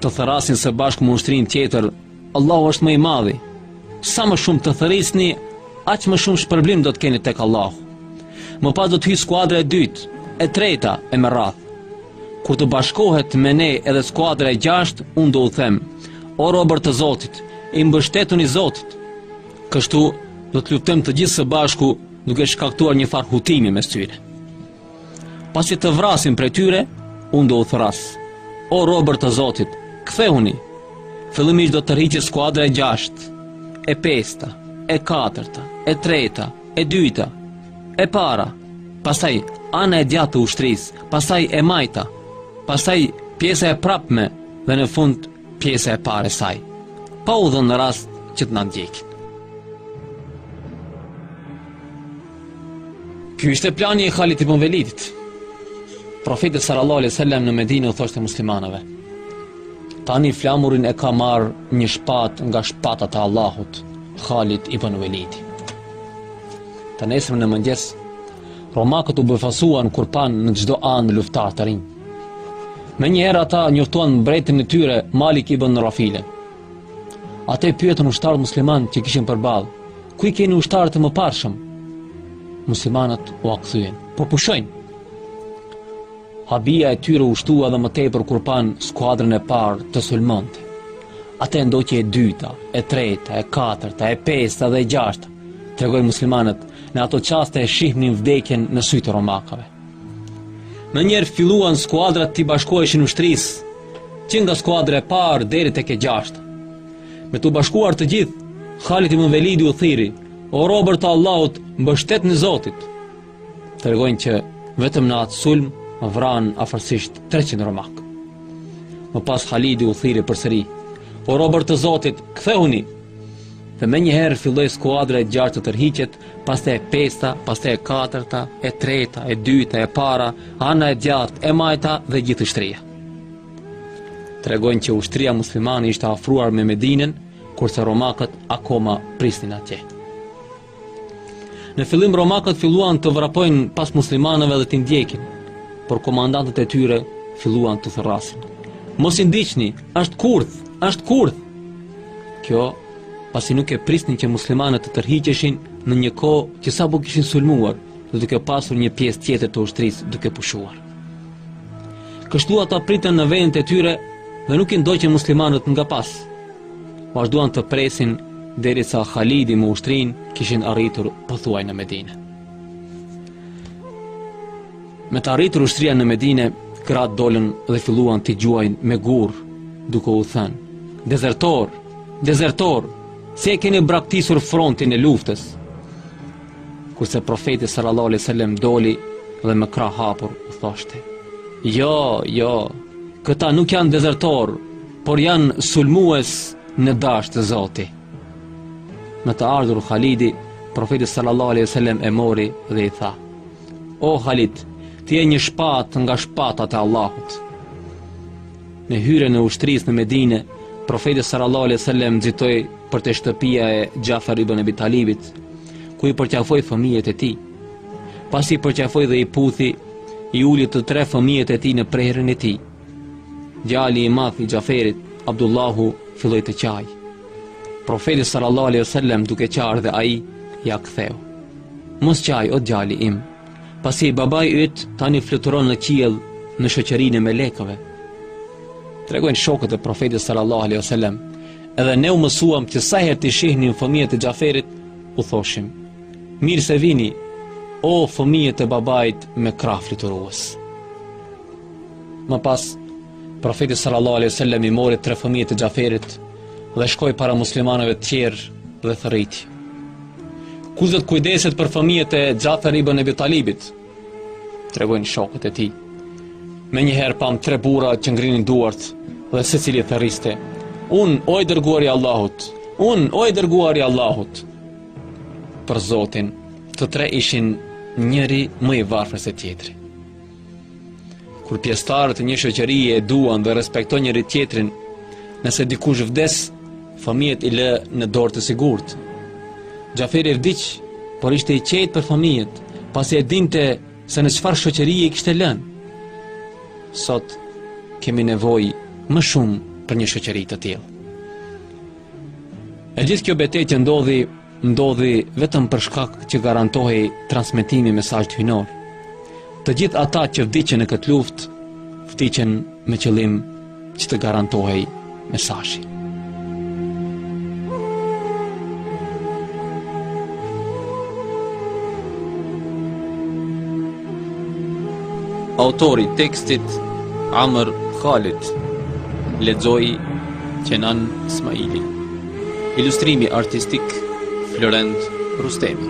të thërrasin së bashku me ushtrinë tjetër Allahu është më i madhi. Sa më shumë të thërrisni, aq më shumë shpërblim do të keni tek Allahu. Më pas do të hyjë skuadra e dytë, e treta e me radhë. Kur të bashkohet me ne edhe skuadra e gjashtë, unë do u them, o robër të Zotit, mbështetuni Zotit. Kështu do të luftojmë të gjithë së bashku duke shkaktuar një farë hutimi mes tyre. Pasi të vrasim prej tyre, unë do u thërras. O robër të Zotit, kthehuni. Fillimisht do tërhiqet skuadra e gjashtë, e pesta, e katërta, e treta, e dyta, e para, pastaj ana e djathtë e ushtrisë, pastaj e majta, pastaj pjesa e prapme dhe në fund pjesa e parë e saj. Pa u dhënë rast që të na ndjekin. Ky ishte plani i Khalid ibn Velidit. Profeti sallallahu alaihi wasallam në Medinë u thoshte muslimanëve: Tani flamurin e ka marrë një shpatë nga shpatat e Allahut, Khalid ibn Velidi. Të nesërmen në mëngjes, romakët u befasuan kur panë në çdo anë luftëtarë të rinj. Menjëherë ata njoftuan mbretin e tyre Malik ibn Rafilen. Ata pyetën ushtarët muslimanë që kishin përballë, ku i keni ushtarët e mëparshëm? Muslimanët ua kthyen, po pushojnë. Habia e tyre u shtua edhe më tepër kur panë skuadrën e parë të sulmonte. Atë e ndoqi e dyta, e treta, e katërta, e pesta dhe e gjashta. Tregojnë muslimanët, në ato çaste e shihnim vdekjen në sytë e romakëve. Menjëherë filluan skuadrat t'i bashkoheshin ushtrisë, që nga skuadra e parë deri tek e gjashtë. Me t'u bashkuar të gjithë, Khalid ibn Velidi u thirri, "O robër të Allahut, mbështetuni Zotit." Tregojnë që vetëm në atë sulm vranë afërsisht 300 romakë. Më pas Khalidi u thirri përsëri, "O robër të Zotit, kthehuni." Dhe menjëherë filloi skuadra e gjashtë të tërhiqet Pastaj e pesta, pastaj e katërta, e treta, e dyta, e para, ana e djathtë, e majta dhe gjithë ushtria. Tregojnë që ushtria muslimane i ishte afruar Medinës, kurse romakët akoma prisnin atje. Në fillim romakët filluan të vrapojnë pas muslimanëve dhe t'i ndjekin, por komandantët e tyre filluan të thërrasin. Mos i ndiqni, është kurth, është kurth. Kjo pasi nuk e prisnin që muslimanët të tërhiqeshin në një kohë që sapo kishin sulmuar dhe duke pasur një pjesë tjetër të ushtrisë duke pushuar. Kështu ata pritën në vendet e tyre dhe nuk i ndoqën muslimanët nga pas. Vazhduan të presin deri sa Khalidi me ushtrinë kishin arritur pothuaj në Medinë. Me të arritur ushtria në Medine, gratë dolën dhe filluan t'i gjuajnë me gurë, duke u thënë, dezertorë, dezertorë, se e keni braktisur frontin e luftës. Kurse profeti sallallahu alaihi wasallam doli dhe me krah hapur u thoshte: "Jo, jo, këta nuk janë dezertorë, por janë sulmues në dashtë Zoti." Me të ardhur Khalidi, profeti sallallahu alaihi wasallam e mori dhe i tha: O Halit, ti je një shpatë nga shpatat e Allahut. Me hyrjen e ushtrisë në Medinë, profeti sallallahu alejhi ue selem nxitoi për te shtëpia e Xhafer ibn Ebi Talibit, ku i përqafoi fëmijët e tij. Pasi i përqafoi dhe i puthi, i uli të tre fëmijët e tij në prehrin e tij. Djali i madh i Xhaferit, Abdullahu, filloi të qajë. Profeti sallallahu alejhi ue selem duke qarë dhe ai ia ktheu. Mos qaj o djali im, pasi babai yt tani fluturon në qiell në shoqërinë e melekëve. Tregojnë shokët e Profetit sallallahu alaihi wasallam, edhe ne u mësuam që sa herë t'i shihnim fëmijët e Xhaferit, u thoshim: Mirë se vini, o fëmijët e babait me krahë fluturues. Më pas, Profeti sallallahu alaihi wasallam i mori tre fëmijët e Xhaferit dhe shkoi para muslimanëve të tjerë dhe thërriti. Kush do të kujdeset për fëmijët e Xhafer ibn Ebi Talibit? Tregojnë shokët e tij. Menjëherë pamë tre burra që ngrinin duart dhe secili thërriste: "Unë, o i dërguari i Allahut, unë, o i dërguari i Allahut." Për Zotin, të tre ishin njëri më i varfër se tjetri. Kur pjesëtarët e një shoqërie e duan dhe respektojnë njëri-tjetrin, nëse dikush vdes, fëmijët i lë në dorë të sigurt. Xhaferi vdiq, por ishte i qetë për fëmijët, pasi e dinte se në çfarë shoqërie i kishte lënë. Sot, kemi nevojë më shumë për një shoqëri të tillë. E gjithë kjo betejë që ndodhi ndodhi vetëm për shkak që garantohej transmetimi i mesazhit hyjnor. Të gjithë ata që vdiqën në këtë luftë, vdiqën me qëllim që të garantohej mesazhi. Autor i tekstit Amr Khalid lexoi Qenan Ismaili Ilustrimi artistik Florent Rrustemi.